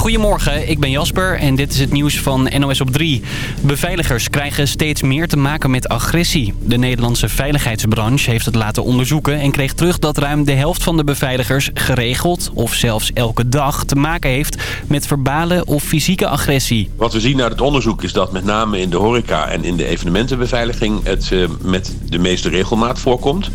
Goedemorgen, ik ben Jasper en dit is het nieuws van NOS op 3. Beveiligers krijgen steeds meer te maken met agressie. De Nederlandse veiligheidsbranche heeft het laten onderzoeken... en kreeg terug dat ruim de helft van de beveiligers geregeld... of zelfs elke dag te maken heeft met verbale of fysieke agressie. Wat we zien uit het onderzoek is dat met name in de horeca... en in de evenementenbeveiliging het uh, met de meeste regelmaat voorkomt.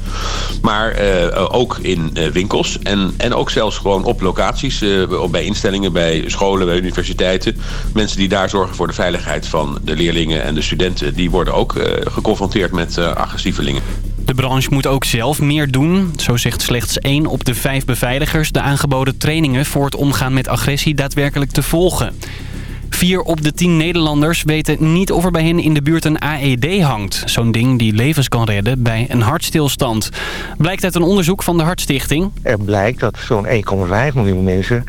Maar uh, ook in uh, winkels en, en ook zelfs gewoon op locaties... bij instellingen, bij scholen, bij universiteiten. Mensen die daar zorgen voor de veiligheid van de leerlingen en de studenten... die worden ook uh, geconfronteerd met uh, agressievelingen. De branche moet ook zelf meer doen. Zo zegt slechts één op de vijf beveiligers de aangeboden trainingen... voor het omgaan met agressie daadwerkelijk te volgen. Vier op de tien Nederlanders weten niet of er bij hen in de buurt een AED hangt. Zo'n ding die levens kan redden bij een hartstilstand. Blijkt uit een onderzoek van de Hartstichting. Er blijkt dat zo'n 1,5 miljoen mensen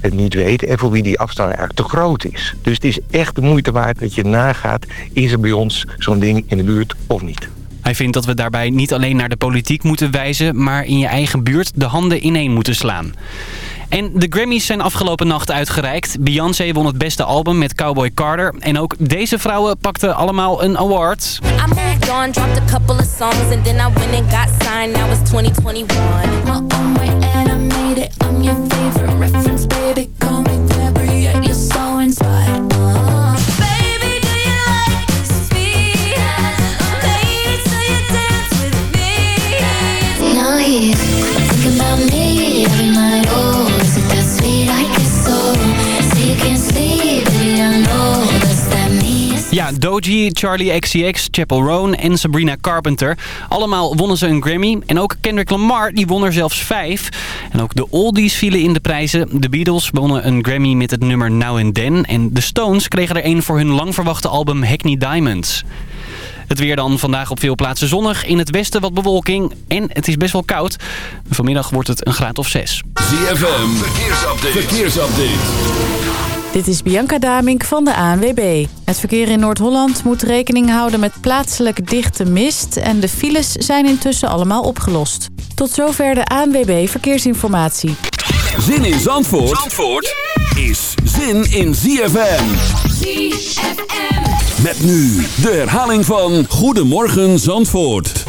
het niet weten en voor wie die afstand eigenlijk te groot is. Dus het is echt de moeite waard dat je nagaat, is er bij ons zo'n ding in de buurt of niet. Hij vindt dat we daarbij niet alleen naar de politiek moeten wijzen... maar in je eigen buurt de handen ineen moeten slaan. En de Grammys zijn afgelopen nacht uitgereikt. Beyoncé won het beste album met Cowboy Carter. En ook deze vrouwen pakten allemaal een award. I so Ja, Doji, Charlie XCX, Chapel Roan en Sabrina Carpenter. Allemaal wonnen ze een Grammy. En ook Kendrick Lamar, die won er zelfs vijf. En ook de oldies vielen in de prijzen. De Beatles wonnen een Grammy met het nummer Now and Then. En de Stones kregen er een voor hun lang verwachte album Hackney Diamonds. Het weer dan vandaag op veel plaatsen zonnig. In het westen wat bewolking. En het is best wel koud. Vanmiddag wordt het een graad of 6. ZFM, verkeersupdate. verkeersupdate. Dit is Bianca Damink van de ANWB. Het verkeer in Noord-Holland moet rekening houden met plaatselijk dichte mist... en de files zijn intussen allemaal opgelost. Tot zover de ANWB Verkeersinformatie. Zin in Zandvoort, Zandvoort is zin in ZFM. ZFM. Met nu de herhaling van Goedemorgen Zandvoort.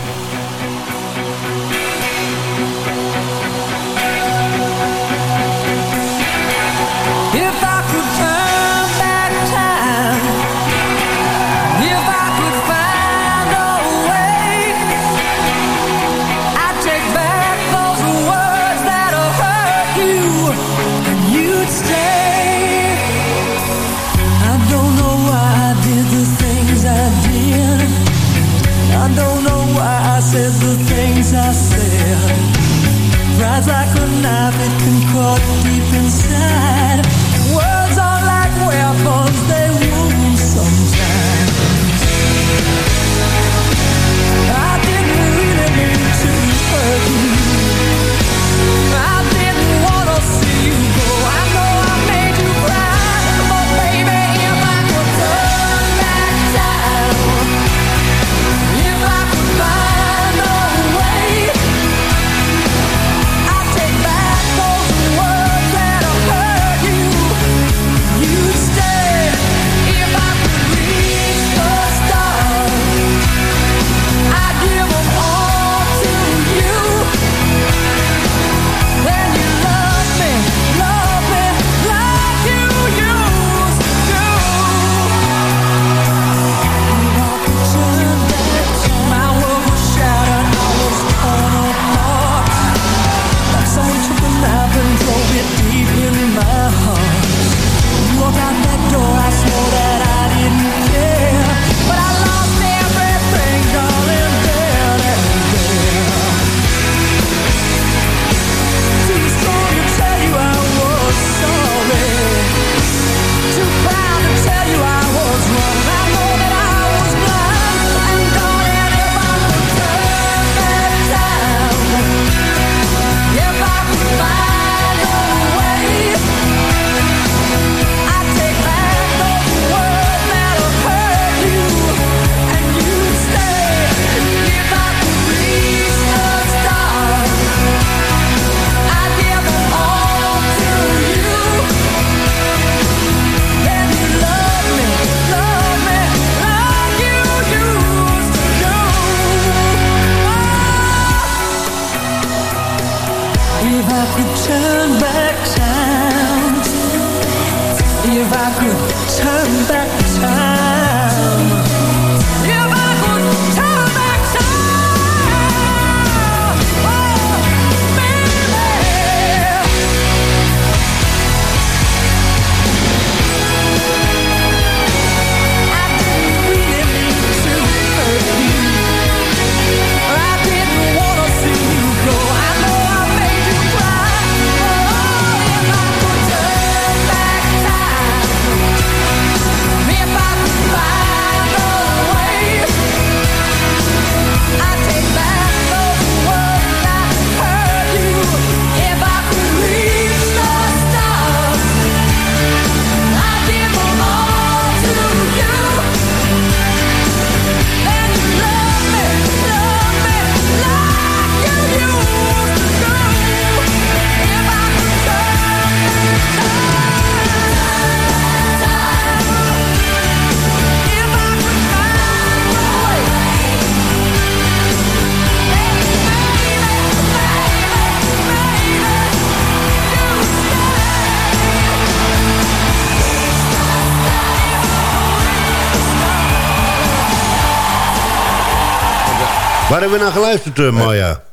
Hebben we naar geluisterd, eh, Maya?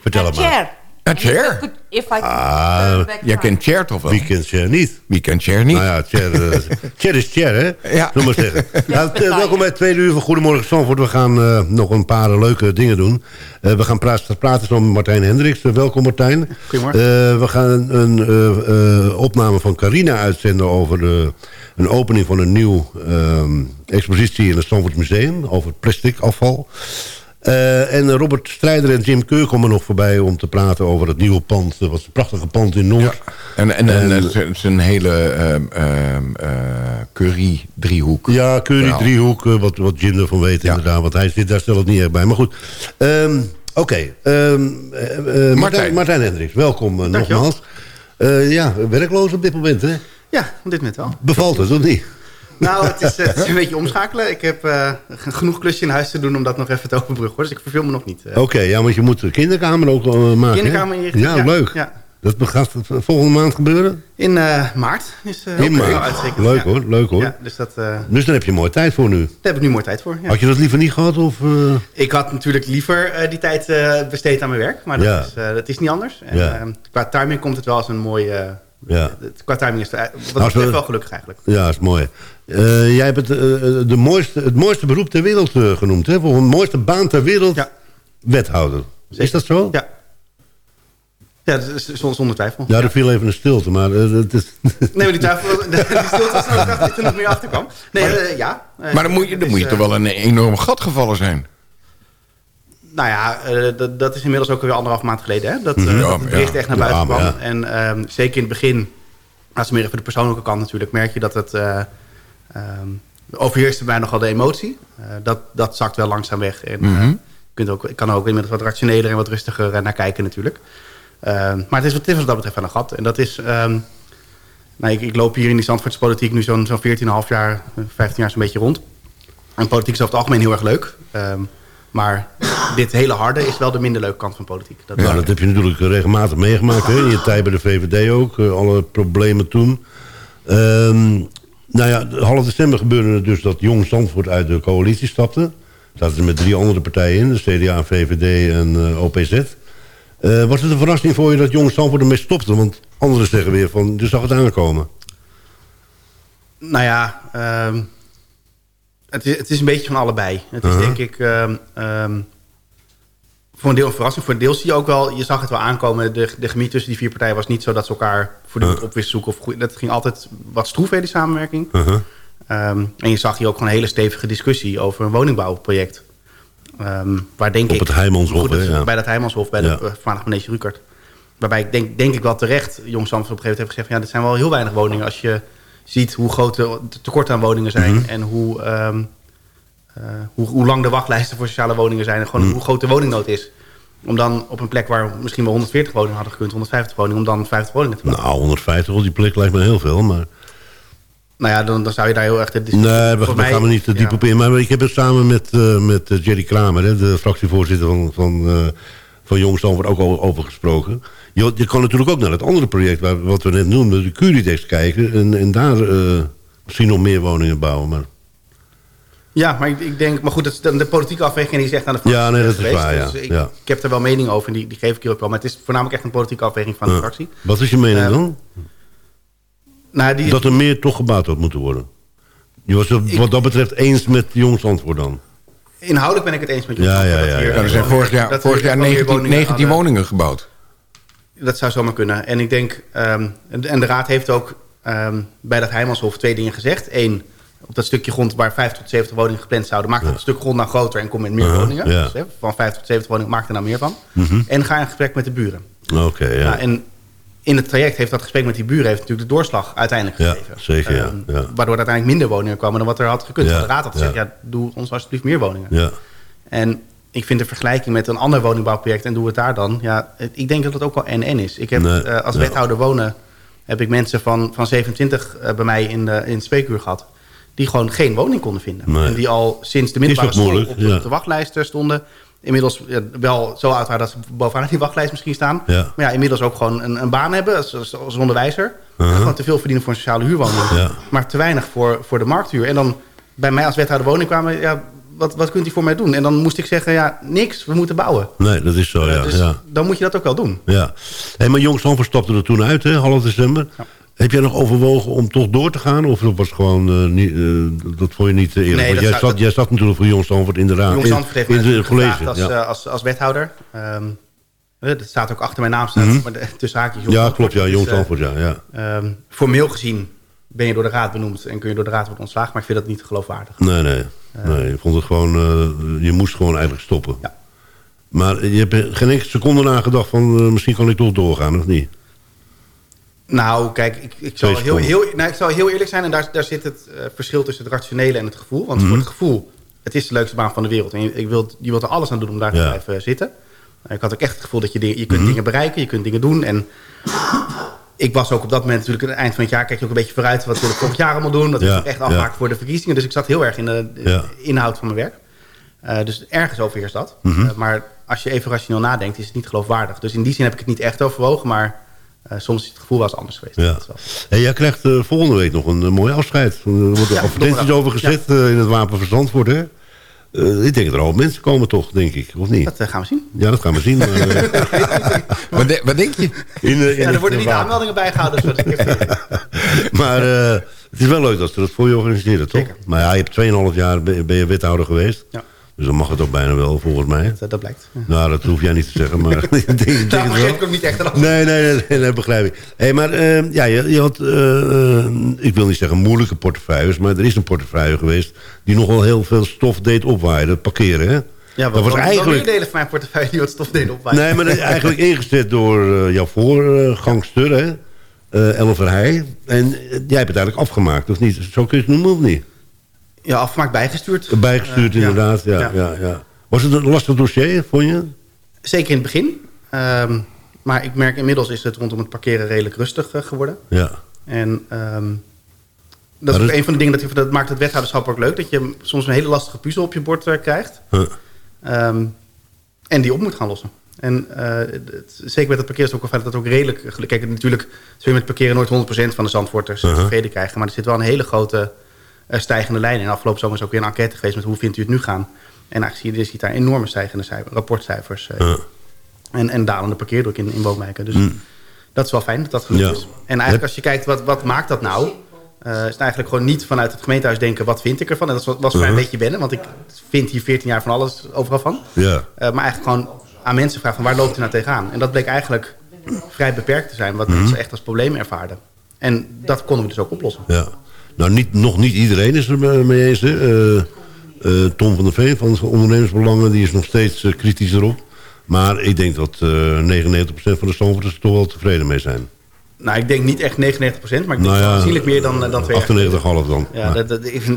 Vertel het maar. Cher. En Cher? If I Ah, back Jij kent Cher toch wel? Wie kent Cher niet? Wie kent Cher niet? Nou ja, Cher, eh, Cher is Cher, hè? Ja. Zullen we maar zeggen. Nou, t- welkom bij het tweede uur van Goedemorgen Zandvoort. We gaan eh, nog een paar leuke dingen doen. Eh, we gaan praten, praten zo met Martijn Hendricks. Eh, welkom Martijn. Goedemorgen. Eh, we gaan een eh, eh, opname van Carina uitzenden over de, een opening van een nieuw ehm, expositie in het Zandvoort Museum. Over plastic afval. Eh, en Robert Strijder en Jim Keur komen nog voorbij om te praten over het nieuwe pand. Dat was een prachtige pand in Noord. En, en, en, En- het is- het is een hele ehm, ehm, eh, curry-driehoek. Ja, Curry Verhaal. driehoek, eh, wat, wat Jim ervan weet Ja. inderdaad. Want hij zit daar zelf niet echt bij. Maar goed, Ehm, oké. Ehm, eh, eh, Martijn. Martijn. Martijn Hendricks, welkom Dankjewel. nogmaals. Eh, ja, werkloos op dit moment, hè? Ja, op dit moment wel. Bevalt het, of niet? Nou, het is, het is een beetje omschakelen. Ik heb eh, genoeg klusje in huis te doen om dat nog even te overbruggen. hoor. Dus ik verveel me nog niet. eh. Oké, ja, want je moet de kinderkamer ook eh, maken? Kinderkamer inrichten, Ja, ja, leuk. ja. Dat gaat volgende maand gebeuren? In maart is eh In maart. Leuk Ja. hoor, leuk hoor. Ja, dus dat, daar Dus daar heb je mooi tijd voor nu. heb ik nu mooi tijd voor. Ja. Had je dat liever niet gehad? Of? Ik had natuurlijk liever die tijd besteed aan mijn werk. Maar dat, is, dat is niet anders. En, Ja. eh, qua timing komt het wel als een mooi... eh, Ja. Qua timing is het wat we- wel gelukkig eigenlijk. Ja, is mooi. Eh, jij hebt het, eh, de mooiste, het mooiste beroep ter wereld eh, genoemd, hè? Voor een mooiste baan ter wereld, Ja. wethouder. Is dat zo? Ja. Ja, dat is zonder, twijfel. Ja, er viel even een stilte, maar eh, het is... Nee, maar die twijfel, die stilte was zo krachtig dat er nog meer achter kwam. Nee, eh, ja. Eh, Maar dan moet je, dan moet je toch eh, wel een enorm gat gevallen zijn. Nou ja, eh, dat, dat is inmiddels ook alweer anderhalf maand geleden. Hè? Dat, eh, Ja, dat het bericht ja. echt naar buiten maar kwam. ja. En ehm, zeker in het begin, als meer even de persoonlijke kant natuurlijk... merk je dat het... eh ehm, overheerste bij nogal de emotie. Eh, dat, dat zakt wel langzaam weg. En, je kunt ook, ik kan er ook inmiddels wat rationeler en wat rustiger eh, naar kijken natuurlijk. Ehm, maar het is, wat- het is wat dat betreft aan een gat. En dat is... ehm, nou, ik, ik loop hier in die Zandvoortspolitiek nu zo'n zo'n 14,5 jaar, eh, 15 jaar zo'n beetje rond. En politiek is over het algemeen heel erg leuk. Ehm, maar dit hele harde is wel de minder leuke kant van politiek. Dat Nou, dat heb je natuurlijk regelmatig meegemaakt, hè? In je tijd bij de VVD ook, alle problemen toen. Ehm, nou ja, half december gebeurde het dus dat Jong Zandvoort uit de coalitie stapte. Zaten ze met drie andere partijen in, de CDA, VVD en eh, OPZ. Eh, was het een verrassing voor je dat Jong Zandvoort ermee stopte? Want anderen zeggen weer van, je zag het aankomen. Nou ja, ehm, het, is, het is een beetje van allebei. Het is Uh-huh. denk ik ehm, ehm, voor een deel een verrassing. Voor een deel zie je ook wel, je zag het wel aankomen. De, de chemie tussen die vier partijen was niet zo dat ze elkaar voortdurend Uh. op wisten zoeken. Of, dat ging altijd wat stroef in die samenwerking. Uh-huh. Ehm, en je zag hier ook gewoon een hele stevige discussie over een woningbouwproject. Ehm, waar denk Op ik, het Heijmanshof, hè, ja. Bij dat Heijmanshof, bij Ja. de uh, voormalige meneer Rukert. Waarbij ik denk, denk ik wel terecht, Jong Zandvoort op een gegeven moment heeft gezegd... Van, ja, dit zijn wel heel weinig woningen als je ziet hoe groot de tekorten aan woningen zijn... Mhm. en hoe, ehm, eh, hoe, hoe lang de wachtlijsten voor sociale woningen zijn... en gewoon Mhm. hoe groot de woningnood is. Om dan op een plek waar misschien wel 140 woningen hadden gekund... 150 woningen, om dan 50 woningen te bouwen. Nou, 150 op die plek lijkt me heel veel, maar... Nou ja, dan, dan zou je daar heel erg discussie... Nee, we, mij- gaan we niet te diep ja. op in. Maar ik heb het samen met, eh, met eh, Jerry Kramer, hè, de fractievoorzitter van, van, eh van Jong ook al over gesproken. Je, je kan natuurlijk ook naar het andere project, waar, wat we net noemden, de Curidex kijken. En, en daar eh, Misschien nog meer woningen bouwen, maar... Ja, maar ik, ik denk... Maar goed, dat is dan de politieke afweging die is echt aan de fractie Ja, nee, dat is waar, ja. Dus ik, Ja. ik heb er wel mening over en die, die geef ik hier ook wel. Maar het is voornamelijk echt een politieke afweging van de fractie. Wat is je mening Eh, dan? Nou, die, Dat er meer toch gebouwd had moeten worden. Je was het wat dat betreft eens met Jongs antwoord dan. Inhoudelijk ben ik het eens met je. Ja, ja, dat ja, hier- ja. Ja, er zijn vorig jaar, dat vorig jaar wel meer 19, woningen 19 hadden. woningen gebouwd. Dat zou zomaar kunnen. En ik denk, ehm, en de Raad heeft ook ehm, bij dat Heijmanshof twee dingen gezegd. Eén, op dat stukje grond waar 50 tot 70 woningen gepland zouden... maak dat stuk grond nou groter en kom met meer Uh-huh, woningen. ja. Dus, hè, van 50 tot 70 woningen, maak er nou meer van. Mhm. En ga in gesprek met de buren. Oké, ja. Nou, en in het traject heeft dat gesprek met die buren... heeft natuurlijk de doorslag uiteindelijk gegeven. zeker, ja, Ehm, ja. Waardoor er uiteindelijk minder woningen kwamen dan wat er had gekund. De Raad had gezegd, ja. doe ons alsjeblieft meer woningen. ja. En ik vind de vergelijking met een ander woningbouwproject... en doe het daar dan... Ja, ik denk dat het ook wel en-en is. Ik heb Nee, eh, als wethouder wonen... heb ik mensen van, van 27 eh, bij mij in, de, in het spreekuur gehad... die gewoon geen woning konden vinden. Nee. En die al sinds de middelbare school op de, ja. op de wachtlijst stonden. Inmiddels ja, wel zo oud waren dat ze bovenaan die wachtlijst misschien staan. Ja. Maar ja, inmiddels ook gewoon een, een baan hebben als, als, als onderwijzer. Gewoon te veel verdienen voor een sociale huurwoning. Maar te weinig voor, voor de markthuur. En dan bij mij als wethouder woning kwamen... Ja, wat, wat kunt u voor mij doen? En dan moest ik zeggen, ja, niks, we moeten bouwen. Nee, dat is zo, ja. dus dan moet je dat ook wel doen. ja. Hey, maar Jongs stapte er toen uit, hè, half december. Heb jij nog overwogen om toch door te gaan? Of dat was gewoon eh, niet, eh, dat vond je niet eh, eerlijk? Nee, Want dat jij, zou- zat, dat- jij zat natuurlijk voor Jongs antwoord in de raad. Zandvoort heeft in natuurlijk college. als, ja. als, als wethouder. Ehm, eh, dat staat ook achter mijn naam, staat, Mhm. maar de, tussen haakjes ja, klopt, ja, Dus, eh, antwoord, ja. ja. ehm, formeel gezien ben je door de raad benoemd... en kun je door de raad worden ontslagen. Maar ik vind dat niet geloofwaardig. Nee, nee. nee je vond het gewoon, je moest gewoon eigenlijk stoppen. Ja. Maar je hebt geen enkele seconde nagedacht van, misschien kan ik toch doorgaan, of niet? Nou, kijk, ik, ik, zal, heel, heel, nou, ik zal heel eerlijk zijn. En daar, daar zit het eh, verschil tussen het rationele en het gevoel. Want Mhm. voor het gevoel, het is de leukste baan van de wereld. En je, ik wil, je wilt er alles aan doen om daar te blijven zitten. Eh, Ik had ook echt het gevoel dat je, dingen- je kunt Mhm. dingen bereiken. Je kunt dingen doen. En ik was ook op dat moment natuurlijk... aan het eind van het jaar kijk je ook een beetje vooruit. Wat wil ik volgend jaar allemaal doen? Dat is Ja, echt ja. afmaken voor de verkiezingen. Dus ik zat heel erg in de, inhoud van mijn werk. Eh, dus ergens overheerst dat. Mhm. Eh, maar als je even rationeel nadenkt, is het niet geloofwaardig. Dus in die zin heb ik het niet echt overwogen. Maar eh, soms is het gevoel wel eens anders geweest. Ja. Dat is wel- Hey, jij krijgt eh, volgende week nog een, eh, mooi afscheid. Er worden Ja, advertenties over gezet eh, in het Wapen van Zandvoort, hè? Eh, ik denk dat er al mensen komen toch, denk ik, of niet? Dat gaan we zien. Ja, dat gaan we zien. maar, Wat, de- wat denk je? in, in Ja, er worden niet aanmeldingen bijgehouden. Dus Maar eh, het is wel leuk dat ze dat voor je organiseren, toch? Zeker. Maar ja, je hebt 2,5 jaar ben, ben je wethouder geweest. Ja. Dus dan mag het ook bijna wel, volgens mij. dat, dat blijkt. Ja. Nou, dat hoef jij niet te zeggen, maar ik denk, Daar wel. ik ook niet echt aan. Nee, nee, nee, nee, dat begrijp ik. Hey, maar eh, ja, je, je had, eh, eh, ik wil niet zeggen moeilijke portefeuilles... maar er is een portefeuille geweest die nogal heel veel stof deed opwaaien. Parkeren, hè? Ja, dat was eigenlijk... delen van mijn portefeuille die wat stof deden opwaaien. Nee, maar dat is eigenlijk ingezet door eh, jouw voorgangster, hè? Eh Elle Verheij. En eh, jij hebt het eigenlijk afgemaakt, of niet? Zo kun je het noemen, of niet? Ja, afgemaakt bijgestuurd. Bijgestuurd, Eh, inderdaad. Ja, ja. Ja. Was het een lastig dossier, vond je? Zeker in het begin. Ehm, maar ik merk inmiddels is het rondom het parkeren redelijk rustig eh, geworden. Ja. En ehm, dat Maar is ook een van de dingen dat, dat maakt het wethouderschap ook leuk. Dat je soms een hele lastige puzzel op je bord eh, krijgt. Huh. Ehm, en die op moet gaan lossen. En het- zeker met het parkeer is het ook wel fijn dat ook redelijk... Kijk, natuurlijk zul je met parkeren nooit 100% van de Zandvoorters Uh-huh. tevreden krijgen. Maar er zit wel een hele grote stijgende lijn in. Afgelopen zomer is ook weer een enquête geweest met hoe vindt u het nu gaan. En eigenlijk zie je, je ziet daar enorme stijgende cijfer, rapportcijfers. eh, en, en dalende parkeerdruk in, in woonwijken. Dus Mm. dat is wel fijn dat dat Ja. is. En eigenlijk als je kijkt, wat, wat maakt dat nou? eh, is het eigenlijk gewoon niet vanuit het gemeentehuis denken... wat vind ik ervan? En dat was, was voor mij een Uh-huh. beetje wennen. Want ik vind hier 14 jaar van alles overal van. Ja. Eh, maar eigenlijk gewoon aan mensen vragen van waar loopt u nou tegenaan? En dat bleek eigenlijk vrij beperkt te zijn. Wat Mhm. mensen echt als probleem ervaarden. En dat konden we dus ook oplossen. Ja. Nou, niet, nog niet iedereen is er mee eens. Hè. Eh, eh, Tom van der Veen van Ondernemersbelangen... die is nog steeds eh, kritisch erop. Maar ik denk dat eh 99% van de Stamforders er toch wel tevreden mee zijn. Nou, ik denk niet echt 99%, maar ik denk Nou ja, aanzienlijk meer dan, dan twee jaar geleden. 98,5 dan. Ja, dat,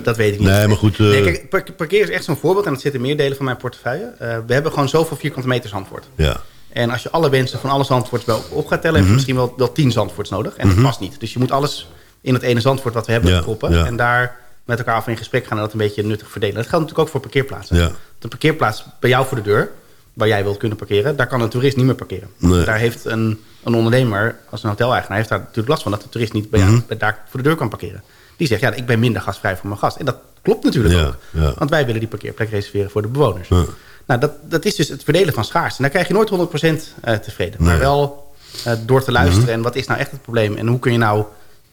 dat, weet ik niet. Nee, maar goed, Nee, kijk, par- parkeer is echt zo'n voorbeeld en dat zit in meer delen van mijn portefeuille. We hebben gewoon zoveel vierkante meters antwoord. ja. En als je alle wensen van alle zandvoorts bij op gaat tellen... heb Mhm. je misschien wel, wel tien zandvoorts nodig. En dat past niet. Dus je moet alles in het ene zandvoort wat we hebben Ja. En daar met elkaar af in gesprek gaan en dat een beetje nuttig verdelen. Dat geldt natuurlijk ook voor parkeerplaatsen. Ja. De parkeerplaats bij jou voor de deur, waar jij wilt kunnen parkeren... daar kan een toerist niet meer parkeren. Nee. Daar heeft een, een ondernemer, als een hoteleigenaar... heeft daar natuurlijk last van dat de toerist niet bij jou, Mhm. bij daar voor de deur kan parkeren. Die zegt, ja, ik ben minder gastvrij voor mijn gast. En dat klopt natuurlijk ook. Want wij willen die parkeerplek reserveren voor de bewoners. Nou, dat, dat is dus het verdelen van schaarste. En daar krijg je nooit 100% eh, tevreden. Maar wel eh, door te luisteren. En wat is nou echt het probleem? En hoe kun je nou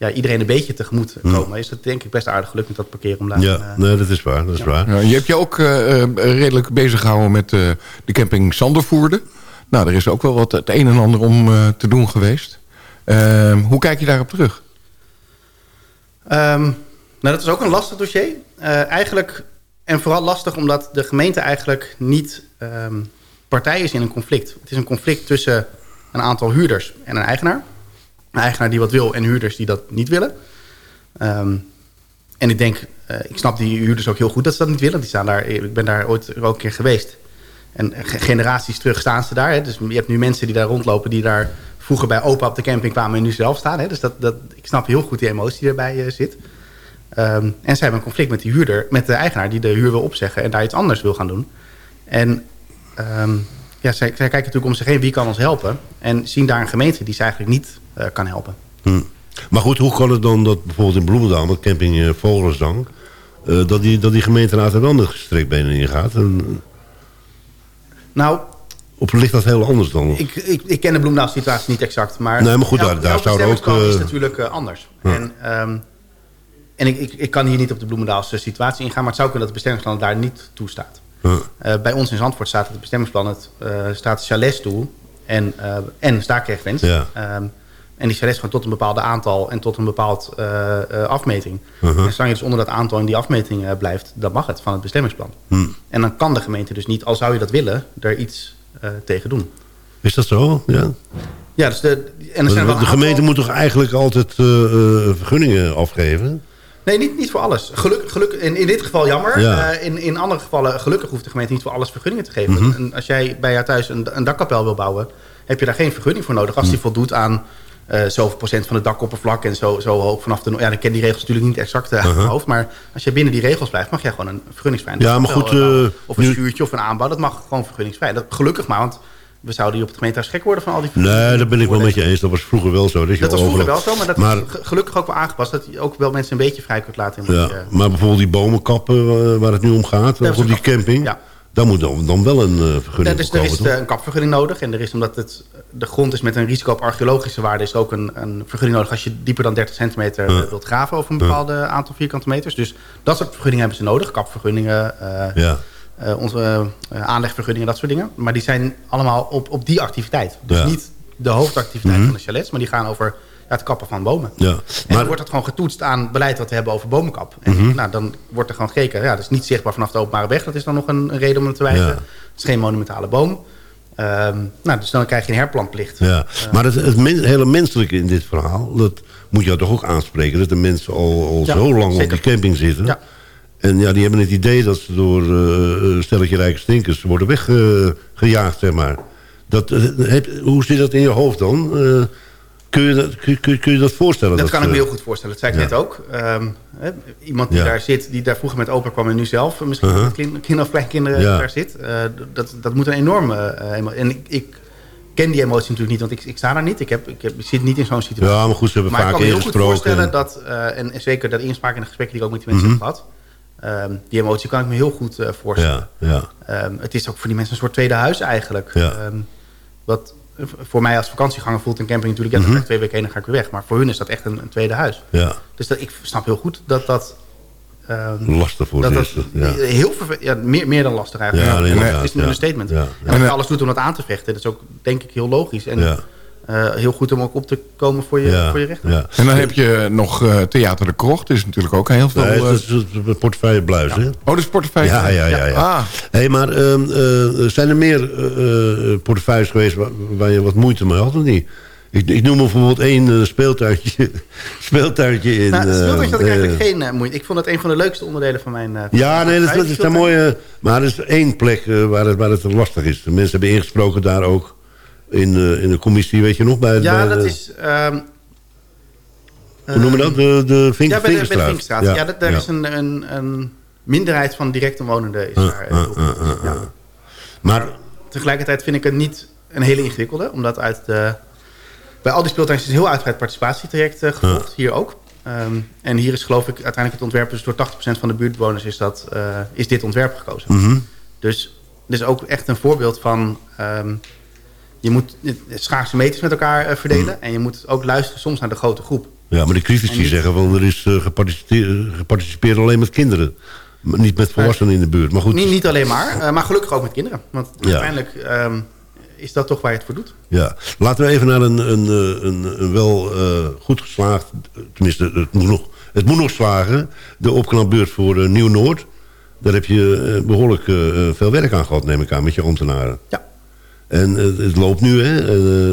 ja, iedereen een beetje tegemoet komen? Is dat denk ik best aardig gelukt met dat parkeren om daar... Ja, eh, nee, dat is waar. Dat is waar. Ja, je hebt je ook eh, eh, redelijk bezig gehouden met eh, de camping Zandervoerde. Nou, er is ook wel wat het een en ander om eh, te doen geweest. Ehm, hoe kijk je daarop terug? Ehm, nou, dat is ook een lastig dossier. Eh, eigenlijk, en vooral lastig omdat de gemeente eigenlijk niet ehm, partij is in een conflict. Het is een conflict tussen een aantal huurders en een eigenaar. Eigenaar die wat wil en huurders die dat niet willen. Ehm, en ik denk, eh, ik snap die huurders ook heel goed dat ze dat niet willen. Die staan daar, ik ben daar ooit ook een keer geweest. En ge- generaties terug staan ze daar. Hè. Dus je hebt nu mensen die daar rondlopen... die daar vroeger bij opa op de camping kwamen en nu zelf staan. Hè. Dus dat, dat, ik snap heel goed die emotie die erbij eh, zit. Ehm, en ze hebben een conflict met die huurder, met de eigenaar... die de huur wil opzeggen en daar iets anders wil gaan doen. En ehm, ja, zij, zij kijken natuurlijk om zich heen wie kan ons helpen. En zien daar een gemeente die ze eigenlijk niet eh, kan helpen. Hm. Maar goed, hoe kan het dan dat bijvoorbeeld in Bloemendaal... met camping eh, Vogelenzang... eh, dat, die, dat die gemeenteraad er dan de streekbenen in gaat? En, Nou, of ligt dat heel anders dan? Ik, ik, ik ken de Bloemendaal situatie niet exact. Maar, Nee, maar goed, daar- daar zou ook, bestemmingsplan is natuurlijk anders. Ja. En, ehm, en ik, ik, ik kan hier niet op de Bloemendaalse situatie ingaan... maar het zou kunnen dat het bestemmingsplan het daar niet toestaat. Eh, bij ons in Zandvoort staat het bestemmingsplan... het eh, staat chalets toe en, eh en staakrechtwens. Ja. Ehm, en die chalets gewoon tot een bepaald aantal... en tot een bepaald afmeting. Uh-huh. En zolang je dus onder dat aantal in die afmeting blijft... dan mag het van het bestemmingsplan. Hm. En dan kan de gemeente dus niet, al zou je dat willen... er iets tegen doen. Is dat zo? Ja. Ja, dus de, en er zijn de wel een de gemeente aantal- moet toch eigenlijk altijd vergunningen afgeven? Nee, niet, niet voor alles. Geluk, geluk, in, in dit geval jammer. Ja. Eh, in, in andere gevallen, gelukkig hoeft de gemeente niet voor alles vergunningen te geven. Mhm. en als jij bij jou thuis een, een dakkapel wil bouwen... heb je daar geen vergunning voor nodig. Als Mhm. die voldoet aan eh zoveel procent van het dakoppervlak... en zo, zo hoog vanaf de... Ja, dan ken die regels natuurlijk niet exact eh, uit Uh-huh. mijn hoofd. Maar als je binnen die regels blijft, mag jij gewoon een vergunningsvrij... Ja, maar goed, of een nu- schuurtje of een aanbouw, dat mag gewoon vergunningsvrij. Dat, gelukkig maar, want we zouden hier op het gemeentehuis gek worden... van al die Nee, daar ben ik wel met je eens. Dat was vroeger wel zo. Dat, je Dat was vroeger wel zo, maar dat maar, is ge- gelukkig ook wel aangepast. Dat je ook wel mensen een beetje vrij kunt laten. In ja, die, eh, maar bijvoorbeeld die bomenkappen eh, waar het nu om gaat, op die camping... Ja. daar moet dan, dan wel een Ja, vergunning dus voor er is een kapvergunning nodig. En er is, omdat het, de grond is met een risico op archeologische waarde... is ook een, een vergunning nodig als je dieper dan 30 centimeter Ja. wilt graven... over een bepaald aantal vierkante meters. Dus dat soort vergunningen hebben ze nodig. Kapvergunningen, Ja. Eh, onze eh, aanlegvergunningen, dat soort dingen. Maar die zijn allemaal op, op die activiteit. Dus Ja. niet de hoofdactiviteit Mhm. van de chalets... maar die gaan over ja, het kappen van bomen. Ja. En Maar, dan wordt het gewoon getoetst aan beleid wat we hebben over bomenkap. En Mhm. nou, dan wordt er gewoon gekeken. Ja, dat is niet zichtbaar vanaf de openbare weg. Dat is dan nog een, een reden om het te wijzen. Het is geen monumentale boom. Ehm, nou, dus dan krijg je een herplanplicht. ja. maar het, het men- hele menselijke in dit verhaal... dat moet je toch ook aanspreken... dat de mensen al, al Ja, zo lang zeker. op die camping zitten... Ja. En ja, die hebben het idee dat ze door eh, een stelletje rijke stinkers worden weggejaagd, zeg maar. Dat, eh, heb, hoe zit dat in je hoofd dan? Eh, kun, je dat, kun, kun- kun je dat voorstellen? Dat kan ik eh, me heel goed voorstellen. Dat zei ik ja. net ook. Ehm, iemand die Ja. daar zit, die daar vroeger met opa kwam en nu zelf eh, misschien Uh-huh. met kind, kinderen of kleinkinderen Ja. daar zit. eh, dat, dat moet een enorme... eh, emo- en ik, ik ken die emotie natuurlijk niet, want ik, ik sta daar niet. Ik, heb, ik, heb, ik zit niet in zo'n situatie. Ja, maar goed, ze hebben Maar ik kan me heel goed voorstellen dat, eh, en, en zeker dat inspraak in de gesprekken die ik ook met die mensen Mhm. heb gehad... ehm, die emotie kan ik me heel goed eh, voorstellen. Ja, ja. Ehm, het is ook voor die mensen een soort tweede huis eigenlijk. Ja. Ehm, wat voor mij als vakantieganger voelt een camping natuurlijk... ja, ik twee weken heen en dan ga ik weer weg. Maar voor hun is dat echt een, een tweede huis. ja. Dus dat, ik snap heel goed dat dat... Lastig voor dat ze dat ja. heel ja, meer, meer dan lastig eigenlijk. Ja, het is een ja. En als je alles doet om dat aan te vechten... dat is ook denk ik heel logisch. En Eh, heel goed om ook op te komen voor je, ja, voor je rechten. ja. En dan heb je nog eh, Theater de Krocht. is natuurlijk ook heel veel... Nee, eh, dat is het portefeuille bluis, hè? oh, dat is portefeuille. Ja, ja, ja. ja. Ah, Hey, maar ehm, eh, zijn er meer eh, eh, portefeuilles geweest waar, waar je wat moeite mee had of niet? Ik, ik noem bijvoorbeeld één eh, speeltuintje, speeltuintje in... Nou, speeltuintje had ik eh, eigenlijk geen eh, moeite. Ik vond het een van de leukste onderdelen van mijn... eh, Ja, van nee, dat, dat is een mooie... Maar er is één plek eh, waar, het, waar het lastig is. De mensen hebben ingesproken daar ook in, eh, in de commissie, weet je nog? Bij, Ja, bij dat de- is... ehm, Hoe noemen we dat? De, de Vink, ja, bij de, bij de Vinkenstraat. Vinkstraat. Ja, dat, daar ja. is een, een, een minderheid van direct omwonenden. Is Ah, daar, ah, ah. Maar Tegelijkertijd vind ik het niet een hele ingewikkelde. Omdat uit de, bij al die speeltuintjes is een heel uitgebreid participatietraject eh, gevolgd. Hier ook. Ehm, en hier is geloof ik uiteindelijk het ontwerp... dus door 80% van de buurtbewoners is, dat, eh, is dit ontwerp gekozen. Mhm. Dus dit is ook echt een voorbeeld van... ehm, je moet schaarse meters met elkaar eh, verdelen... Mhm. en je moet ook luisteren soms naar de grote groep. Ja, maar de critici niet- zeggen van er is eh, geparticipeerd, geparticipeerd alleen met kinderen. Maar Niet met volwassenen in de buurt. Maar goed, Niet, niet alleen maar, eh, maar gelukkig ook met kinderen. Want Ja. uiteindelijk ehm, is dat toch waar je het voor doet. Ja, laten we even naar een, een, eh, een, een wel eh, goed geslaagd... tenminste, het moet, nog, het moet nog slagen... de opknapbeurt voor eh, Nieuw-Noord. Daar heb je eh, behoorlijk eh, eh, veel werk aan gehad, neem ik aan, met je ambtenaren. Ja. En eh, het loopt nu, hè?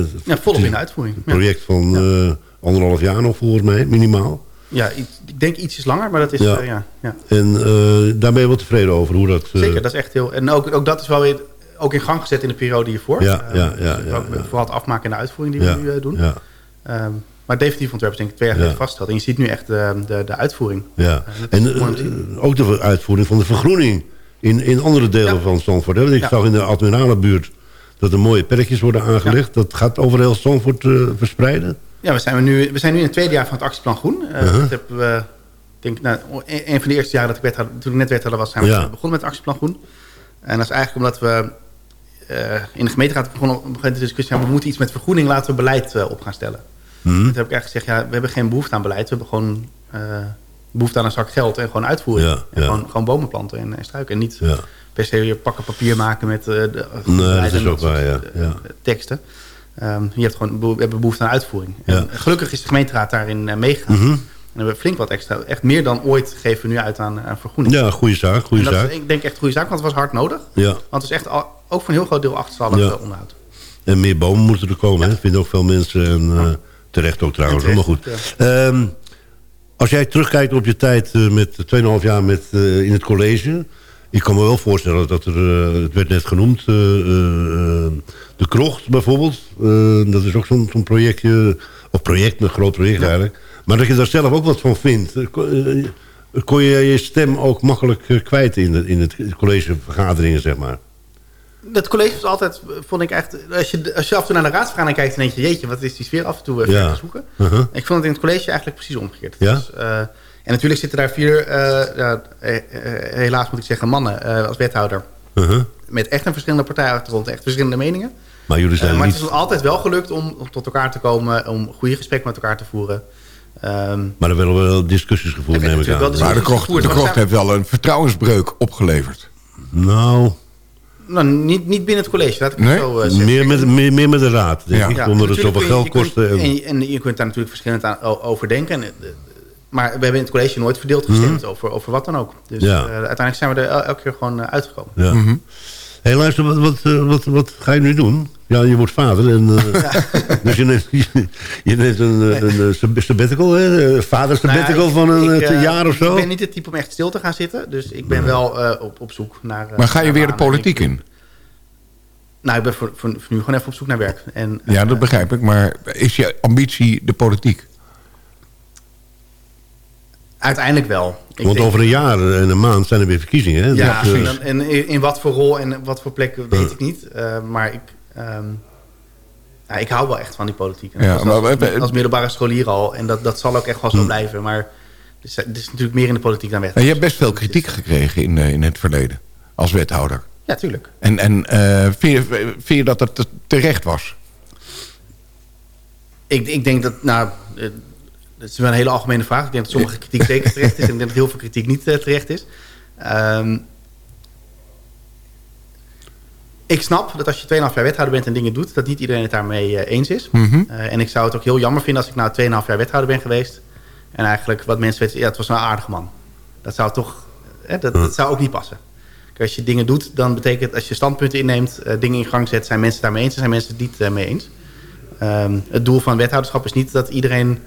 eh, Ja, volop in de uitvoering. Een project van eh, anderhalf jaar nog, volgens mij, minimaal. Ja, ik denk ietsjes langer, maar dat is... Ja. Ja. ja, ja. En eh, daar ben je wel tevreden over, hoe dat... Zeker, dat is echt heel... En ook, ook dat is wel weer ook in gang gezet in de periode hiervoor. Ja, ja, ja, dus ja. Vooral het afmaken en de uitvoering die we nu doen. Ja, Ehm, maar definitief ontwerp is denk ik twee jaar Ja. geleden vastgesteld. En je ziet nu echt de, de, de uitvoering. ja. En ook de uitvoering van de vergroening in, in andere delen van Zandvoort. Hè? Ik zag in de admirale buurt dat er mooie perkjes worden aangelegd. Dat gaat over heel Zandvoort eh, verspreiden. Ja, we zijn, nu, we zijn nu in het tweede jaar van het actieplan Groen. Eh, Uh-huh. Dat hebben we, denk, nou, een een van de eerste jaren dat ik wethouder, toen ik net wethouder was, zijn we Ja. begonnen met het actieplan Groen. En dat is eigenlijk omdat we eh, in de gemeenteraad begonnen moment de discussie, we moeten iets met vergroening, laten we beleid op gaan stellen. Mhm. Toen heb ik eigenlijk gezegd, ja, we hebben geen behoefte aan beleid, we hebben gewoon eh, behoefte aan een zak geld en gewoon uitvoering. Ja, en. Gewoon, gewoon bomen planten en, en struiken. En niet Ja. Per se weer pakken papier maken met eh, de, Nee, dat is ook waar, ja. eh, Ja. teksten. Ehm, je hebt gewoon we hebben behoefte aan uitvoering. Ja. En gelukkig is de gemeenteraad daarin eh, meegegaan. Mhm. En we hebben flink wat extra, echt meer dan ooit geven we nu uit aan, aan vergoeding. Ja, goede zaak, goede en dat zaak. is, ik denk echt een goede zaak, want het was hard nodig. Ja. Want het is echt al, ook voor een heel groot deel achterstallig Ja. onderhoud. En meer bomen moeten er komen, hè? vinden ook veel mensen. En terecht ook trouwens, En helemaal goed. Ehm, als jij terugkijkt op je tijd eh, met 2,5 jaar met, in het college... ik kan me wel voorstellen dat er, eh, het werd net genoemd... eh, eh, de Krocht bijvoorbeeld. Dat is ook zo'n projectje, of project, een groot project eigenlijk. Maar dat je daar zelf ook wat van vindt. Kon- je je stem ook makkelijk kwijt in, de, in het collegevergaderingen, zeg maar? Het college was altijd, vond ik echt... Als je, als je af en toe naar de raadsvergadering kijkt... dan denk je, jeetje, wat is die sfeer af en toe Ja. ver te zoeken. Uh-huh. Ik vond het in het college eigenlijk precies omgekeerd. Ja? Dus, en natuurlijk zitten daar vier, eh, ja, eh, eh, helaas moet ik zeggen, mannen eh, als wethouder. Uh-huh. Met echt een verschillende partijachtergrond, echt verschillende meningen. Maar jullie zijn maar niet... het is ons altijd wel gelukt om, om tot elkaar te komen, om goede gesprekken met elkaar te voeren. Ehm, Maar er werden wel discussies gevoerd, Er neem ik aan. Maar de krocht, de heeft wel een vertrouwensbreuk opgeleverd. Nou, nou, niet, niet binnen het college, laat ik het Nee? zo eh, zeggen. meer met, meer, meer met de raad, denk Ja. ik. Ja, omdat het zoveel geld kostte. En, En, je kunt daar natuurlijk verschillend aan, over denken. En, maar we hebben in het college nooit verdeeld gestemd over, over wat dan ook. Dus Mhm. Ja. eh, uiteindelijk zijn we er el- elke keer gewoon eh, uitgekomen. ja. Mhm. hey, luister, wat, wat, eh, wat, wat ga je nu doen? Ja, je wordt vader. En, eh, dus je neemt, je, je neemt een, een, eh, sab- sabbatical, hè? Vader sabbatical Nou ik- van een ik, jaar of zo? Ik ben niet het type om echt stil te gaan zitten. Dus ik ben wel eh, op, op zoek naar... eh, Maar ga je naar weer de politiek in? Nou, ik ben voor, voor, voor nu gewoon even op zoek naar werk. En, Ja, dat begrijp ik. Maar is je ambitie de politiek? Uiteindelijk wel. Ik Want denk- over een jaar en een maand zijn er weer verkiezingen. Hè? Ja, Dat, eh, en, en in, wat voor rol en wat voor plek weet ik niet. Eh, maar ik, ehm, ja, ik hou wel echt van die politiek. En Ja, dat als, maar we- als middelbare scholier al. En dat, dat zal ook echt wel zo Hm. blijven. Maar het is, het is natuurlijk meer in de politiek dan Nou, wet. je hebt best veel kritiek gekregen in, eh, in het verleden. Als wethouder. Ja, tuurlijk. En, en eh, vind, je, vind je dat het te- terecht was? Ik, ik denk dat, nou, dat is wel een hele algemene vraag. Ik denk dat sommige kritiek zeker terecht is. En ik denk dat heel veel kritiek niet eh, terecht is. Ehm, ik snap dat als je 2,5 jaar wethouder bent en dingen doet... dat niet iedereen het daarmee eh, eens is. Mhm. Eh, en ik zou het ook heel jammer vinden als ik nou 2,5 jaar wethouder ben geweest... en eigenlijk wat mensen weten, ja, het was een aardige man. Dat zou toch, eh, dat, dat zou ook niet passen. Kijk, als je dingen doet, dan betekent het als je standpunten inneemt... dingen in gang zet, zijn mensen daarmee eens... en zijn mensen het niet mee eens. Ehm, het doel van wethouderschap is niet dat iedereen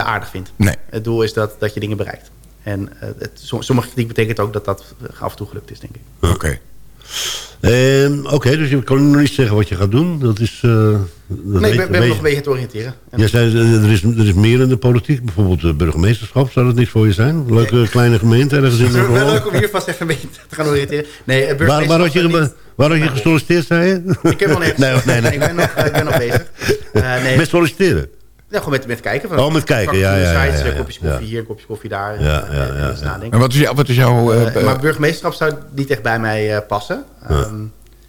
je aardig vindt. Nee. Het doel is dat, dat je dingen bereikt. En eh, het, som- sommige kritiek betekent ook dat dat af en toe gelukt is, denk ik. Oké. ehm, Oké, dus je kan nog niet zeggen wat je gaat doen. Dat is... eh, dat nee, ik ben, nog een beetje te oriënteren. En- Jij zei, er is, er is meer in de politiek. Bijvoorbeeld eh, burgemeesterschap. Zou dat niks voor je zijn? Leuke kleine gemeente ergens in is wel leuk om hier vast even een beetje te gaan oriënteren. Nee, Waar, waar, had je, waar had je gesolliciteerd, zei je? niet. Ik heb nog nergens. Nee, nee, nee. Ik ben nog, ik ben nog bezig. Eh, nee, Met solliciteren? Ja, gewoon met, met kijken. Van, Oh, met kijken, ja, ja, ja, ja, kopjes ja. koffie hier, kopjes koffie daar. Ja, en, ja, en ja. En wat is, jou- wat is jouw... eh, Eh, maar burgemeesterschap zou niet echt bij mij eh, passen. Ehm,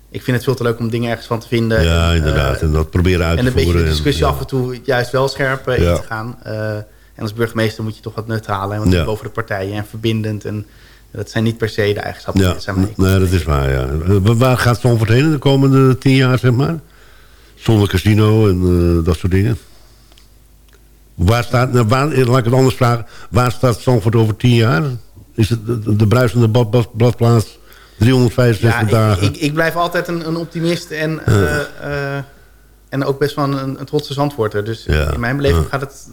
ik vind het veel te leuk om dingen ergens van te vinden. Ja, En, inderdaad. eh, En dat proberen uit en te een beetje voeren. de discussie af en toe juist wel scherp eh, in te gaan. Eh, en als burgemeester moet je toch wat neutraal zijn. Want Ja. je bent boven de partijen en verbindend. En dat zijn niet per se de eigenschappen. Ja, zijn nee, dat is waar, ja. Eh, Waar gaat Zandvoort heen in de komende tien jaar, zeg maar? Zonder casino en eh, dat soort dingen. Waar staat, nou, waar, eh, laat ik het anders vragen. Waar staat Zandvoort over tien jaar? Is het de, de bruisende bad, bad- bladplaats 365 Ja, ik, dagen? ik, ik blijf altijd een, een optimist en, eh, eh, en ook best wel een, een trotse zandwoorder. Dus Ja, in mijn beleving gaat het,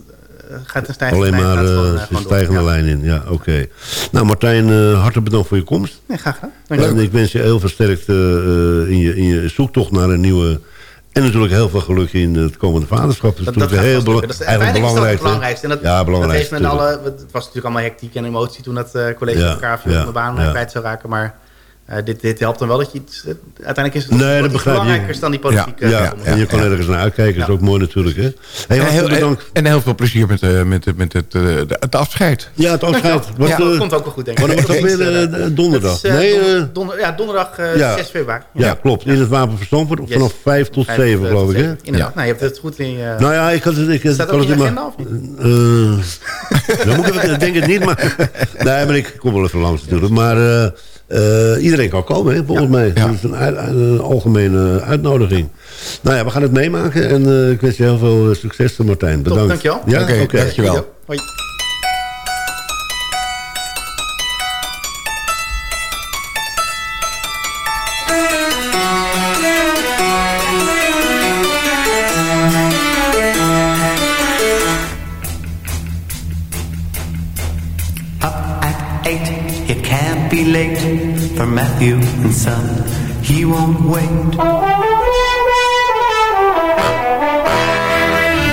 gaat een stijgende Alleen lijn, maar een stijgende lijn in. Ja, oké. Nou, Martijn, hartelijk bedankt voor je komst. Nee, graag gedaan. En ik wens je heel veel sterkte eh, in, je, in je zoektocht naar een nieuwe... En natuurlijk heel veel geluk in het komende vaderschap. Dat is Dat, dat heel bela-. Dat is, eigenlijk dat belangrijk. het belangrijkste. En dat, ja, dat belangrijk. heeft met alle, het was natuurlijk allemaal hectiek en emotie toen dat eh, college Ja, elkaar viel ja, van de baan ja. kwijt zou raken. Maar eh, dit, dit helpt dan wel dat je iets... eh, uiteindelijk is het Nee, wordt dat belangrijker dan die politieke... Ja, eh, en je kan ergens naar uitkijken. Dat is ook mooi natuurlijk. Hè? Hey, en, heel, bedankt. en heel veel plezier met, eh, met, met het, eh, het afscheid. Ja, het afscheid. Wat, Ja, dat komt ook wel goed, denk ik. Wanneer was dat Het is, weer? donderdag? is, nee, donder- ja, donderdag eh, ja. 6 februari. ja, klopt. In het Wapen van. Vanaf 5 tot Vijf 7 tot, geloof ik. Hè? Inderdaad. Nou, je hebt het goed in je... Nou ja, ik had het... Ik, Staat het je in agenda of niet? Eh, dan moet ik denk het niet, maar... nee, maar ik kom wel even langs natuurlijk. Maar eh, iedereen kan komen, hè, volgens mij. Ja. Het is een, algemene uitnodiging. Nou ja, we gaan het meemaken. En eh, ik wens je heel veel eh, succes, Martijn. Bedankt. dankjewel. Ja? Oké, Oké. dankjewel. Hoi. For Matthew and Son. He won't wait.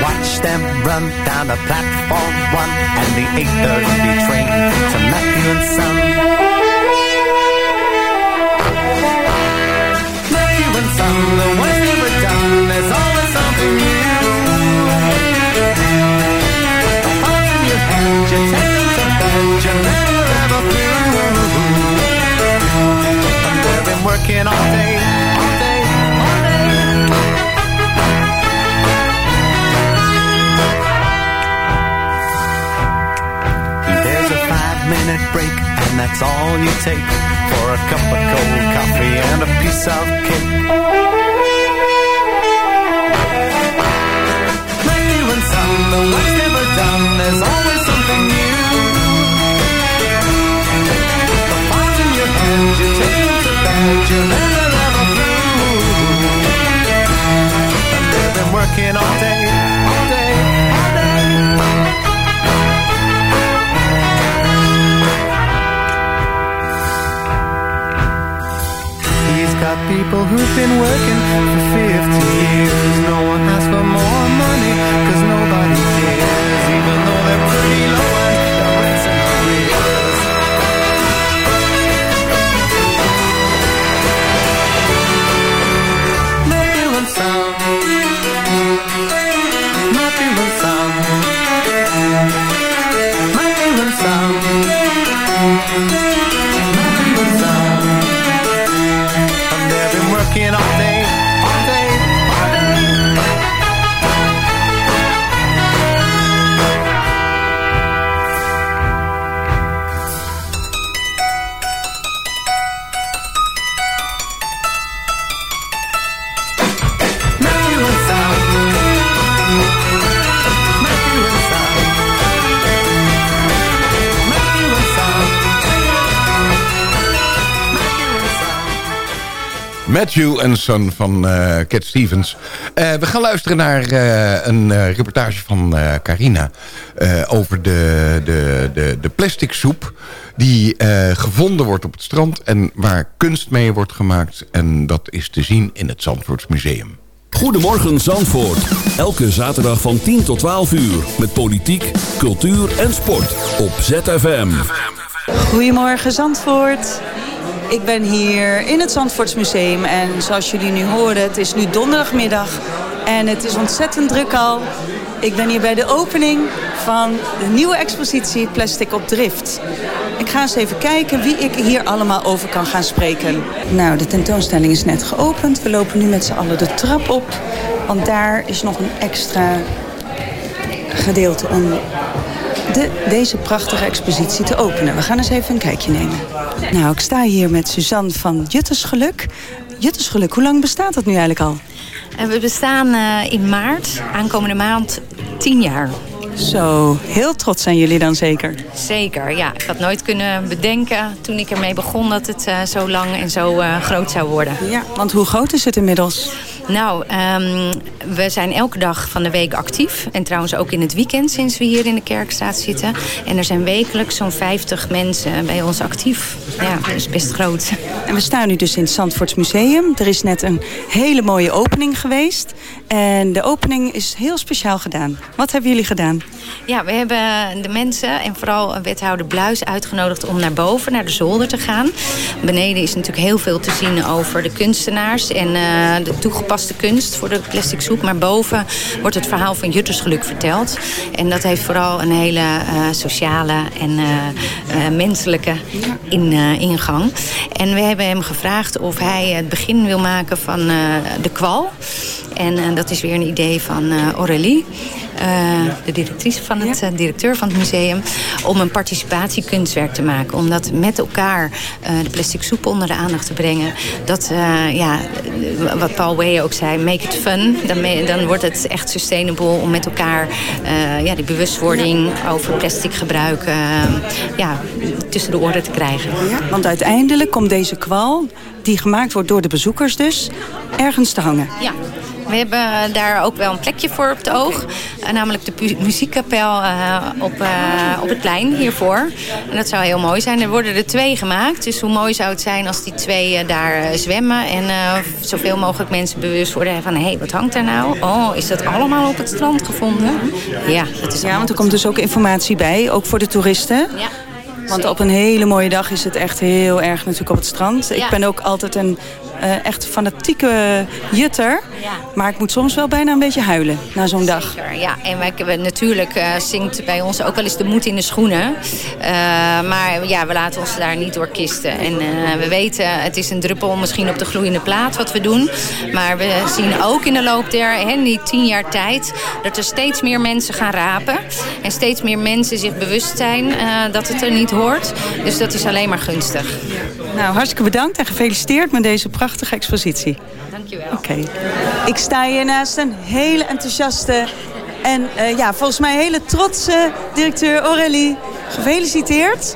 Watch them run down the platform one and the 8:30 train to Matthew and Son. Working all day, all day, all day. There's a five minute break, and that's all you take for a cup of cold coffee and a piece of cake. Bed, you're never ever through. They've been working all day, all day, all day. He's got people who've been working for 50 years. No one asks for more money, cause nobody Matthew en Son van eh Cat Stevens. Eh, we gaan luisteren naar eh, een reportage van eh, Carina... eh, over de, de, de, de plastic soep die eh, gevonden wordt op het strand... en waar kunst mee wordt gemaakt. En dat is te zien in het Zandvoortsmuseum. Goedemorgen Zandvoort. Elke zaterdag van 10 tot 12 uur. Met politiek, cultuur en sport. Op ZFM. Goedemorgen Zandvoort. Ik ben hier in het Zandvoortsmuseum en zoals jullie nu horen, het is nu donderdagmiddag en het is ontzettend druk al. Ik ben hier bij de opening van de nieuwe expositie Plastic op Drift. Ik ga eens even kijken wie ik hier allemaal over kan gaan spreken. Nou, de tentoonstelling is net geopend. We lopen nu met z'n allen de trap op. Want daar is nog een extra gedeelte om de, deze prachtige expositie te openen. We gaan eens even een kijkje nemen. Nou, ik sta hier met Suzanne van Juttersgeluk. Juttersgeluk, hoe lang bestaat dat nu eigenlijk al? En we bestaan eh, in maart, aankomende maand, tien jaar. Zo, heel trots zijn jullie dan zeker? Zeker, ja. Ik had nooit kunnen bedenken toen ik ermee begon dat het eh, zo lang en zo eh, groot zou worden. Ja, want hoe groot is het inmiddels? Nou, ehm, we zijn elke dag van de week actief. En trouwens ook in het weekend sinds we hier in de Kerkstraat zitten. En er zijn wekelijks zo'n 50 mensen bij ons actief. Ja, dat is best groot. En we staan nu dus in het Zandvoorts Museum. Er is net een hele mooie opening geweest. En de opening is heel speciaal gedaan. Wat hebben jullie gedaan? Ja, we hebben de mensen en vooral wethouder Bluis uitgenodigd om naar boven, naar de zolder te gaan. Beneden is natuurlijk heel veel te zien over de kunstenaars en eh, de toegepaste kunst voor de plastic soep. Maar boven wordt het verhaal van Juttersgeluk verteld. En dat heeft vooral een hele eh, sociale en eh, menselijke in, ingang. En we hebben hem gevraagd of hij het begin wil maken van de kwal. En dat is weer een idee van Aurélie. Eh, de directrice van het, eh, directeur van het museum, om een participatiekunstwerk te maken. Om dat met elkaar eh, de plastic soep onder de aandacht te brengen. Dat, ja, wat Paul Way ook zei, make it fun. Dan, dan wordt het echt sustainable om met elkaar ja, die bewustwording over plastic gebruik ja, tussen de oren te krijgen. Want uiteindelijk komt deze kwal, die gemaakt wordt door de bezoekers dus, ergens te hangen. Ja. We hebben daar ook wel een plekje voor op het oog. Eh, namelijk de muziekkapel eh, op, eh, op het plein hiervoor. En dat zou heel mooi zijn. Er worden er twee gemaakt. Dus hoe mooi zou het zijn als die twee eh, daar eh, zwemmen. En eh, zoveel mogelijk mensen bewust worden van... hé, hey, wat hangt daar nou? Oh, is dat allemaal op het strand gevonden? Ja, dat is Ja, want er komt dus ook informatie bij, ook voor de toeristen. Ja. Want op een hele mooie dag is het echt heel erg natuurlijk op het strand. Ja. Ik ben ook altijd een eh, echt fanatieke jutter. Maar ik moet soms wel bijna een beetje huilen na zo'n dag. Ja. En wij, natuurlijk eh, zingt bij ons ook wel eens de moed in de schoenen. Eh, maar ja, we laten ons daar niet door kisten. En we weten, het is een druppel misschien op de gloeiende plaat wat we doen. Maar we zien ook in de loop der, hè, die tien jaar tijd... dat er steeds meer mensen gaan rapen. En steeds meer mensen zich bewust zijn dat het er niet hoort. Dus dat is alleen maar gunstig. Nou, hartstikke bedankt en gefeliciteerd met deze prachtige expositie. Dankjewel. Oké. Ik sta hier naast een hele enthousiaste en eh, ja, volgens mij hele trotse directeur Aurélie. Gefeliciteerd.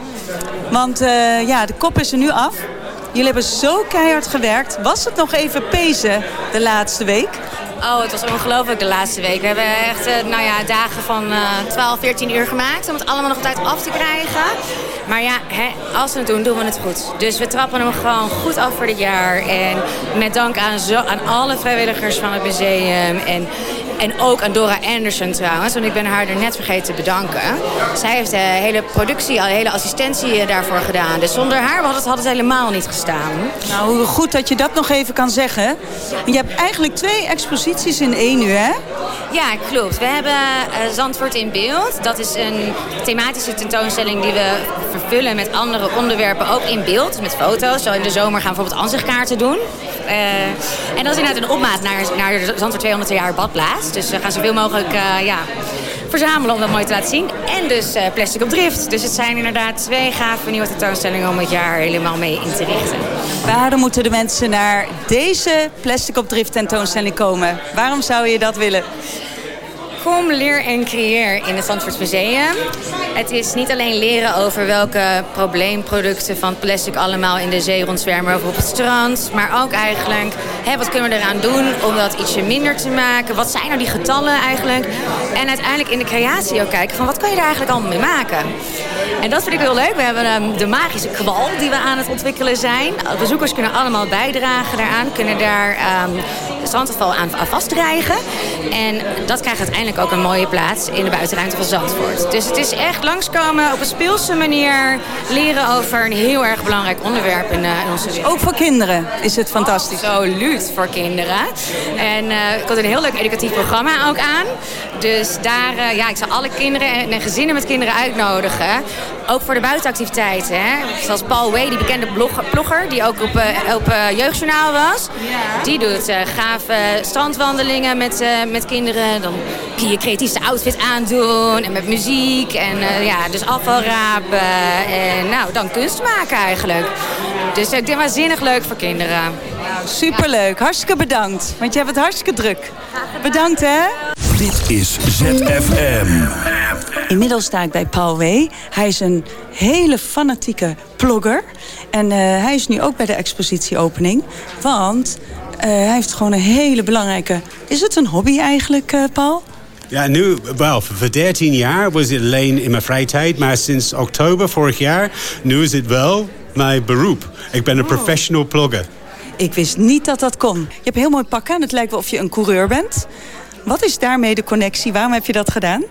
Want eh, ja, de kop is er nu af. Jullie hebben zo keihard gewerkt. Was het nog even pezen de laatste week? Oh, het was ongelooflijk de laatste week. We hebben echt eh, nou ja, dagen van eh 12, 14 uur gemaakt om het allemaal nog op tijd af te krijgen. Maar ja, hè, als we het doen, doen we het goed. Dus we trappen hem gewoon goed af voor dit jaar. En met dank aan, zo, aan alle vrijwilligers van het museum. En, en ook aan Dora Anderson trouwens, want ik ben haar er net vergeten te bedanken. Zij heeft de hele productie, de hele assistentie eh, daarvoor gedaan. Dus zonder haar had het, had het helemaal niet gestaan. Nou, hoe goed dat je dat nog even kan zeggen. Je hebt eigenlijk twee exposities in één nu, hè? Ja, klopt. We hebben eh, Zandvoort in beeld. Dat is een thematische tentoonstelling die we vervullen met andere onderwerpen, ook in beeld, met foto's. Zo in de zomer gaan we bijvoorbeeld aanzichtkaarten doen. Eh, en dat is inderdaad een opmaat naar, naar de Zandvoort 200 jaar badplaats. Dus we gaan zoveel mogelijk eh, ja, verzamelen om dat mooi te laten zien. En dus eh, plastic op drift. Dus het zijn inderdaad twee gave nieuwe tentoonstellingen om het jaar helemaal mee in te richten. Waarom moeten de mensen naar deze Plastic op Drift tentoonstelling komen? Waarom zou je dat willen? Kom, leer en creëer in het Zandvoort Museum. Het is niet alleen leren over welke probleemproducten van plastic allemaal in de zee rondzwermen of op het strand. Maar ook eigenlijk, wat kunnen we eraan doen om dat ietsje minder te maken? Wat zijn nou die getallen eigenlijk? En uiteindelijk in de creatie ook kijken van wat kan je daar eigenlijk allemaal mee maken? En dat vind ik heel leuk. We hebben ehm, de magische kwal die we aan het ontwikkelen zijn. Bezoekers kunnen allemaal bijdragen daaraan. Kunnen daar ehm, strandafval aan, aan vastrijgen. En dat krijgt uiteindelijk ook een mooie plaats in de buitenruimte van Zandvoort. Dus het is echt langskomen op een speelse manier leren over een heel erg belangrijk onderwerp in, eh, in onze wereld. Ook voor kinderen is het fantastisch. Absoluut voor kinderen. En eh ik had een heel leuk educatief programma ook aan. Dus daar, eh, ja, ik zal alle kinderen en, en gezinnen met kinderen uitnodigen. Ook voor de buitenactiviteiten. Hè. Zoals Paul Way, die bekende blogger, blogger die ook op, op Jeugdjournaal was. Die doet eh gave strandwandelingen met, eh, met kinderen. Dan kun je je creatiefste outfit aandoen en met muziek. En eh, ja, dus afval rapen. En nou, dan kunst maken eigenlijk. Dus ik denk waanzinnig leuk voor kinderen. Superleuk. Hartstikke bedankt. Want je hebt het hartstikke druk. Bedankt hè. Dit is ZFM. Inmiddels sta ik bij Paul W. Hij is een hele fanatieke blogger. En eh, hij is nu ook bij de expositieopening. Want eh, hij heeft gewoon een hele belangrijke... Is het een hobby eigenlijk, eh, Paul? Ja, nu, wel, voor voor 13 jaar was het alleen in mijn vrije tijd. Maar sinds oktober vorig jaar, nu is het wel mijn beroep. Ik ben een professional blogger. Ik wist niet dat dat kon. Je hebt een heel mooi pak aan. Het lijkt wel of je een coureur bent. Wat is daarmee de connectie? Waarom heb je dat gedaan?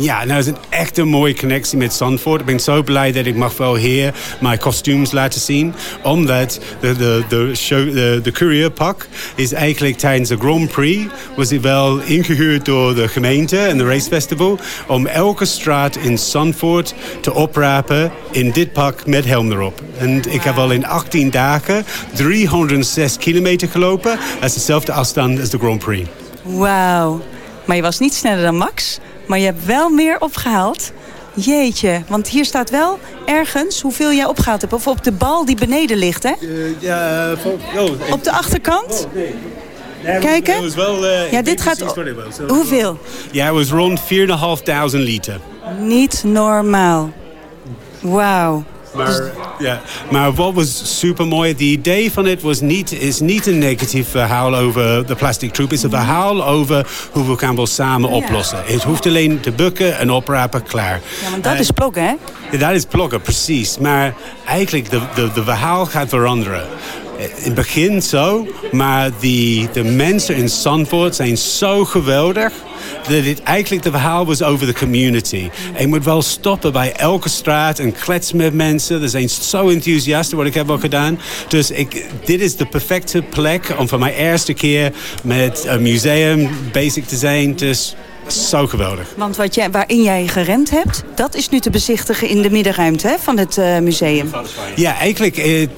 Ja, nou is een echt een mooie connectie met Zandvoort. Ik ben zo blij dat ik mag wel hier mijn kostuums laten zien. Omdat de, de, de, show, de, de is eigenlijk tijdens de Grand Prix... was het wel ingehuurd door de gemeente en de racefestival... om elke straat in Zandvoort te oprapen in dit pak met helm erop. En ik heb al in 18 dagen 306 kilometer gelopen. Dat is dezelfde afstand als de Grand Prix. Wauw. Maar je was niet sneller dan Max. Maar je hebt wel meer opgehaald. Jeetje, want hier staat wel ergens hoeveel jij opgehaald hebt. Of op de bal die beneden ligt, hè? ja, Op de achterkant? Kijken? Het was wel, eh, Ja, ik dit gaat was. Hoeveel? Ja, het was rond 4.500 liter. Niet normaal. Wauw. Maar, ja, maar wat was super mooi, het idee van het was niet, is niet een negatief verhaal over de plastic troep. Het is een verhaal over hoe we gaan wel samen oplossen. Het hoeft alleen te bukken en oprapen, klaar. Ja, want dat Eh, is bloggen, hè? ja, dat is bloggen, precies. Maar eigenlijk, de, de, de verhaal gaat veranderen. In het begin zo, maar die, de mensen in Zandvoort zijn zo geweldig... dat het eigenlijk de verhaal was over de community. En je moet wel stoppen bij elke straat en kletsen met mensen. Ze zijn zo enthousiast wat ik heb gedaan. Dus ik, dit is de perfecte plek om voor mijn eerste keer met een museum bezig te zijn. Dus zo geweldig. Want wat jij, waarin jij gerend hebt, dat is nu te bezichtigen in de middenruimte hè, van het eh, museum. Ja, eigenlijk, eh,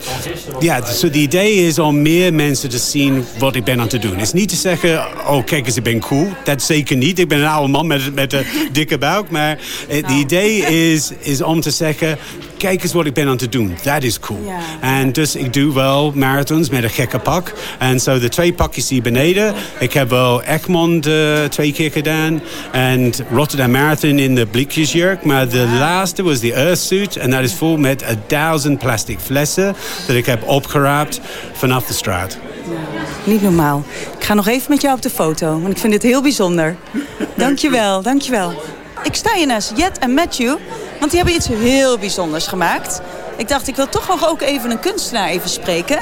ja, dus het idee is om meer mensen te zien wat ik ben aan het doen. Het is niet te zeggen, oh kijk eens, ik ben cool. Dat zeker niet. Ik ben een oude man met, met een dikke buik. Maar het idee is, is om te zeggen, kijk eens wat ik ben aan het doen. Dat is cool. En dus ik doe wel marathons met een gekke pak. En zo de twee pakjes hier beneden. Ik heb wel Egmond eh, twee keer gedaan. En Rotterdam Marathon in de blikjesjurk. Maar de laatste was de Earthsuit. En dat is vol met een duizend plastic flessen. Dat ik heb opgeraapt vanaf de straat. Niet normaal. Ik ga nog even met jou op de foto, want ik vind dit heel bijzonder. Dankjewel, dankjewel. Ik sta hier naast Jet en Matthew, want die hebben iets heel bijzonders gemaakt. Ik dacht, ik wil toch nog ook even een kunstenaar even spreken.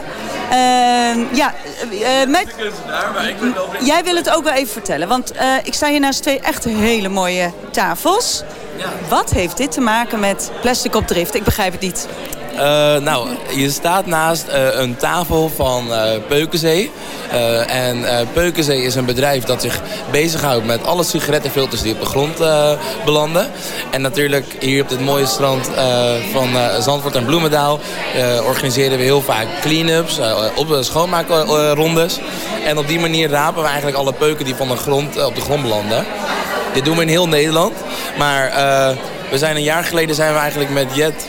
Ehm, ja, eh, met, jij wil het ook wel even vertellen, want eh, ik sta hier naast twee echt hele mooie tafels. Wat heeft dit te maken met plastic op drift? Ik begrijp het niet. Eh, nou, je staat naast eh, een tafel van eh, Peukenzee. En Peukenzee is een bedrijf dat zich bezighoudt met alle sigarettenfilters die op de grond belanden. En natuurlijk hier op dit mooie strand van Zandvoort en Bloemendaal organiseren we heel vaak clean-ups, op schoonmaakrondes. En op die manier rapen we eigenlijk alle peuken die van de grond, op de grond belanden. Dit doen we in heel Nederland. Maar we zijn een jaar geleden zijn we eigenlijk met Jet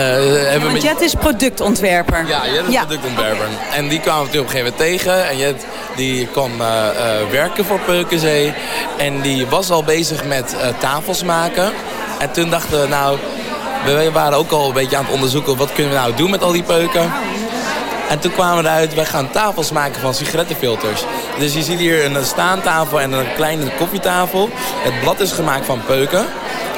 hebben we Want Jet is productontwerper. ja, Jet is productontwerper. En die kwamen we op een gegeven moment tegen. En Jet die kwam eh, eh, werken voor Peukenzee. En die was al bezig met eh, tafels maken. En toen dachten we, nou, we waren ook al een beetje aan het onderzoeken... wat kunnen we nou doen met al die peuken. En toen kwamen we eruit, wij gaan tafels maken van sigarettenfilters. Dus je ziet hier een staantafel en een kleine koffietafel. Het blad is gemaakt van peuken.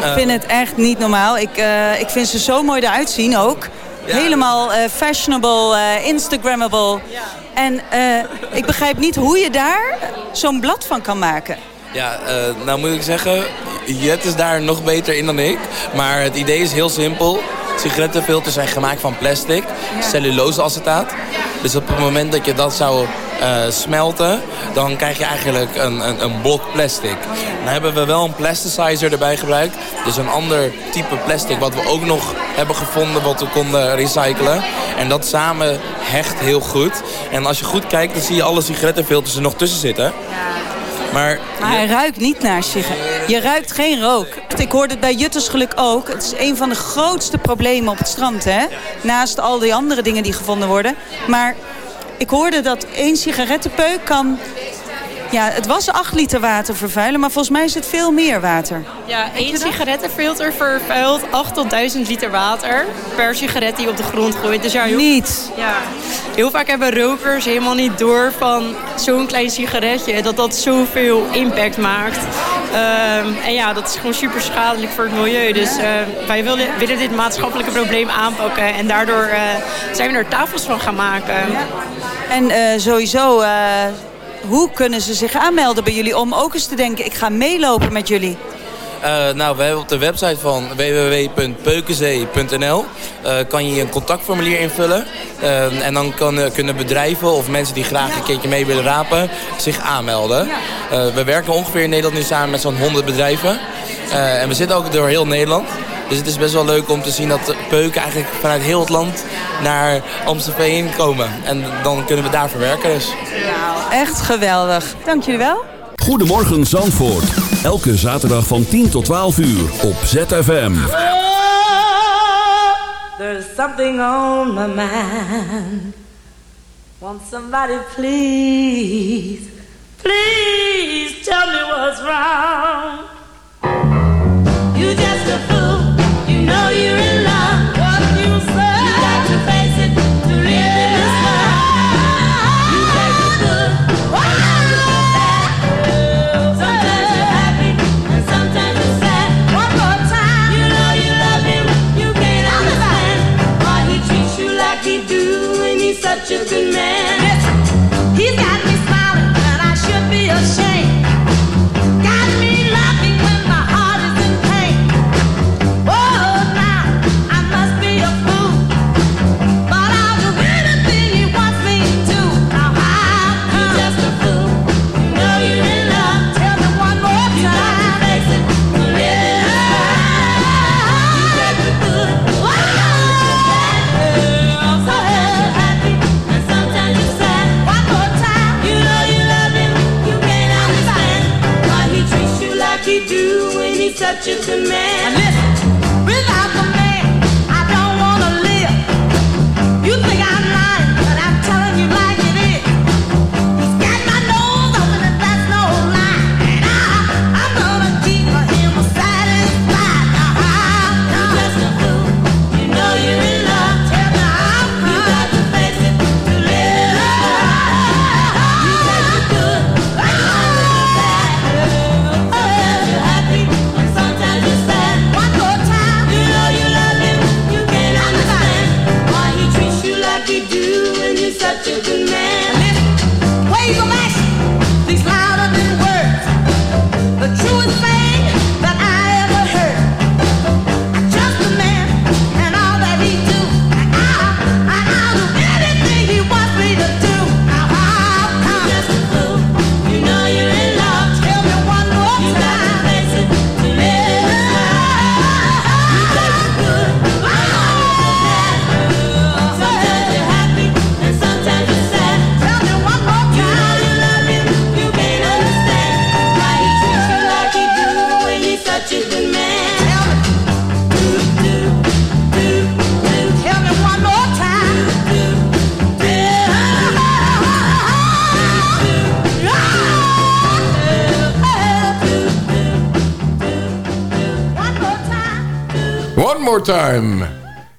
Ik vind het echt niet normaal. Ik, eh, ik vind ze zo mooi eruit zien ook. Helemaal eh, fashionable, eh, Instagrammable. En eh, ik begrijp niet hoe je daar zo'n blad van kan maken. Ja, nou moet ik zeggen, Jet is daar nog beter in dan ik. Maar het idee is heel simpel. Sigarettenfilters zijn gemaakt van plastic, celluloseacetaat. Dus op het moment dat je dat zou eh, smelten, dan krijg je eigenlijk een, een, een blok plastic. Dan hebben we wel een plasticizer erbij gebruikt. Dus een ander type plastic wat we ook nog hebben gevonden wat we konden recyclen. En dat samen hecht heel goed. En als je goed kijkt, dan zie je alle sigarettenfilters er nog tussen zitten. Maar Maar hij ruikt niet naar sigaret. Je ruikt geen rook. Ik hoorde het bij Juttersgeluk ook. Het is een van de grootste problemen op het strand, hè? Naast al die andere dingen die gevonden worden. Maar ik hoorde dat één sigarettenpeuk kan... Ja, het was 8 liter water vervuilen, maar volgens mij is het veel meer water. Ja, één sigarettenfilter vervuilt 8 tot 1000 liter water per sigaret die op de grond gooit. Dus ja, heel, Niet? Ja. Heel vaak hebben rokers helemaal niet door van zo'n klein sigaretje... dat dat zoveel impact maakt. Ehm, en ja, dat is gewoon super schadelijk voor het milieu. Dus eh, wij willen, willen dit maatschappelijke probleem aanpakken. En daardoor eh, zijn we er tafels van gaan maken. En eh, sowieso, eh, hoe kunnen ze zich aanmelden bij jullie om ook eens te denken... ik ga meelopen met jullie? Eh, nou, we hebben op de website van www.peukenzee.nl eh, kan je een contactformulier invullen. Eh, en dan kan, kunnen bedrijven of mensen die graag een keertje mee willen rapen zich aanmelden. We werken ongeveer in Nederland nu samen met zo'n 100 bedrijven. En we zitten ook door heel Nederland. Dus het is best wel leuk om te zien dat peuken eigenlijk vanuit heel het land naar Amstelveen komen. En dan kunnen we daar verwerken dus. Echt geweldig. Dank jullie wel. Goedemorgen Zandvoort. Elke zaterdag van 10 tot 12 uur op ZFM. There's something on my mind. Want somebody please, please tell me what's wrong. You just a fool. you're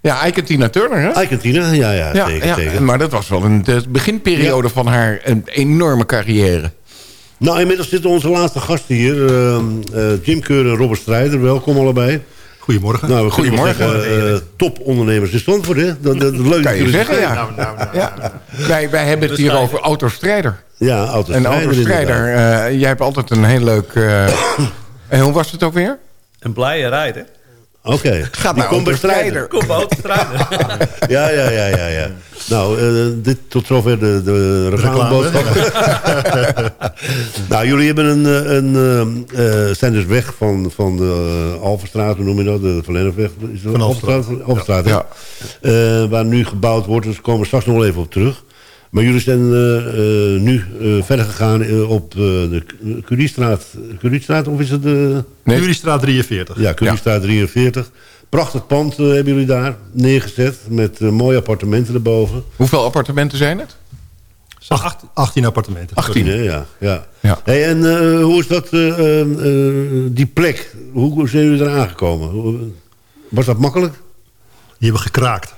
Ja, Ike en Tina Turner, hè? Ike en Tina, ja, ja, ja, zeker, ja, zeker. Maar dat was wel een de beginperiode van haar een enorme carrière. Nou, inmiddels zitten onze laatste gasten hier. eh, eh, Jim Keur en Robert Strijder, welkom allebei. Goedemorgen. Nou, Goedemorgen. eh, topondernemers in Zandvoort, hè? Dat, dat, leuk Kan je zeggen, ja. ja. Wij, wij hebben het hier over autostrijder. Ja, autostrijder. autostrijder. eh jij hebt altijd een heel leuk... eh, en hoe was het ook weer? Een blije rijder. Oké. Naar komt bij autostrijder. strijder. Kom autostrijder. Ja, ja, ja, ja, ja. Nou, eh, dit tot zover de, de reclameboodschap. nou, jullie hebben een, eh, een, eh, eh, zijn dus weg van, van de uh, Alverstraat, hoe noem je dat? De dat Van Alverstraat? Alverstraat. Ja. ja. Eh, waar nu gebouwd wordt, dus komen we straks nog wel even op terug. Maar jullie zijn eh, eh, nu eh, verder gegaan op eh, de Curiestraat. Curiestraat, of is het de... Nee. Curiestraat 43. Ja, Curiestraat 43. Prachtig pand hebben jullie daar neergezet. Met mooie appartementen erboven. Hoeveel appartementen zijn het? Acht, 18 appartementen. 18, hè? Ja. ja. Ja. Hey, en eh, hoe is dat, eh, eh, eh, die plek? Hoe zijn jullie eraan gekomen? Was dat makkelijk? Die hebben gekraakt.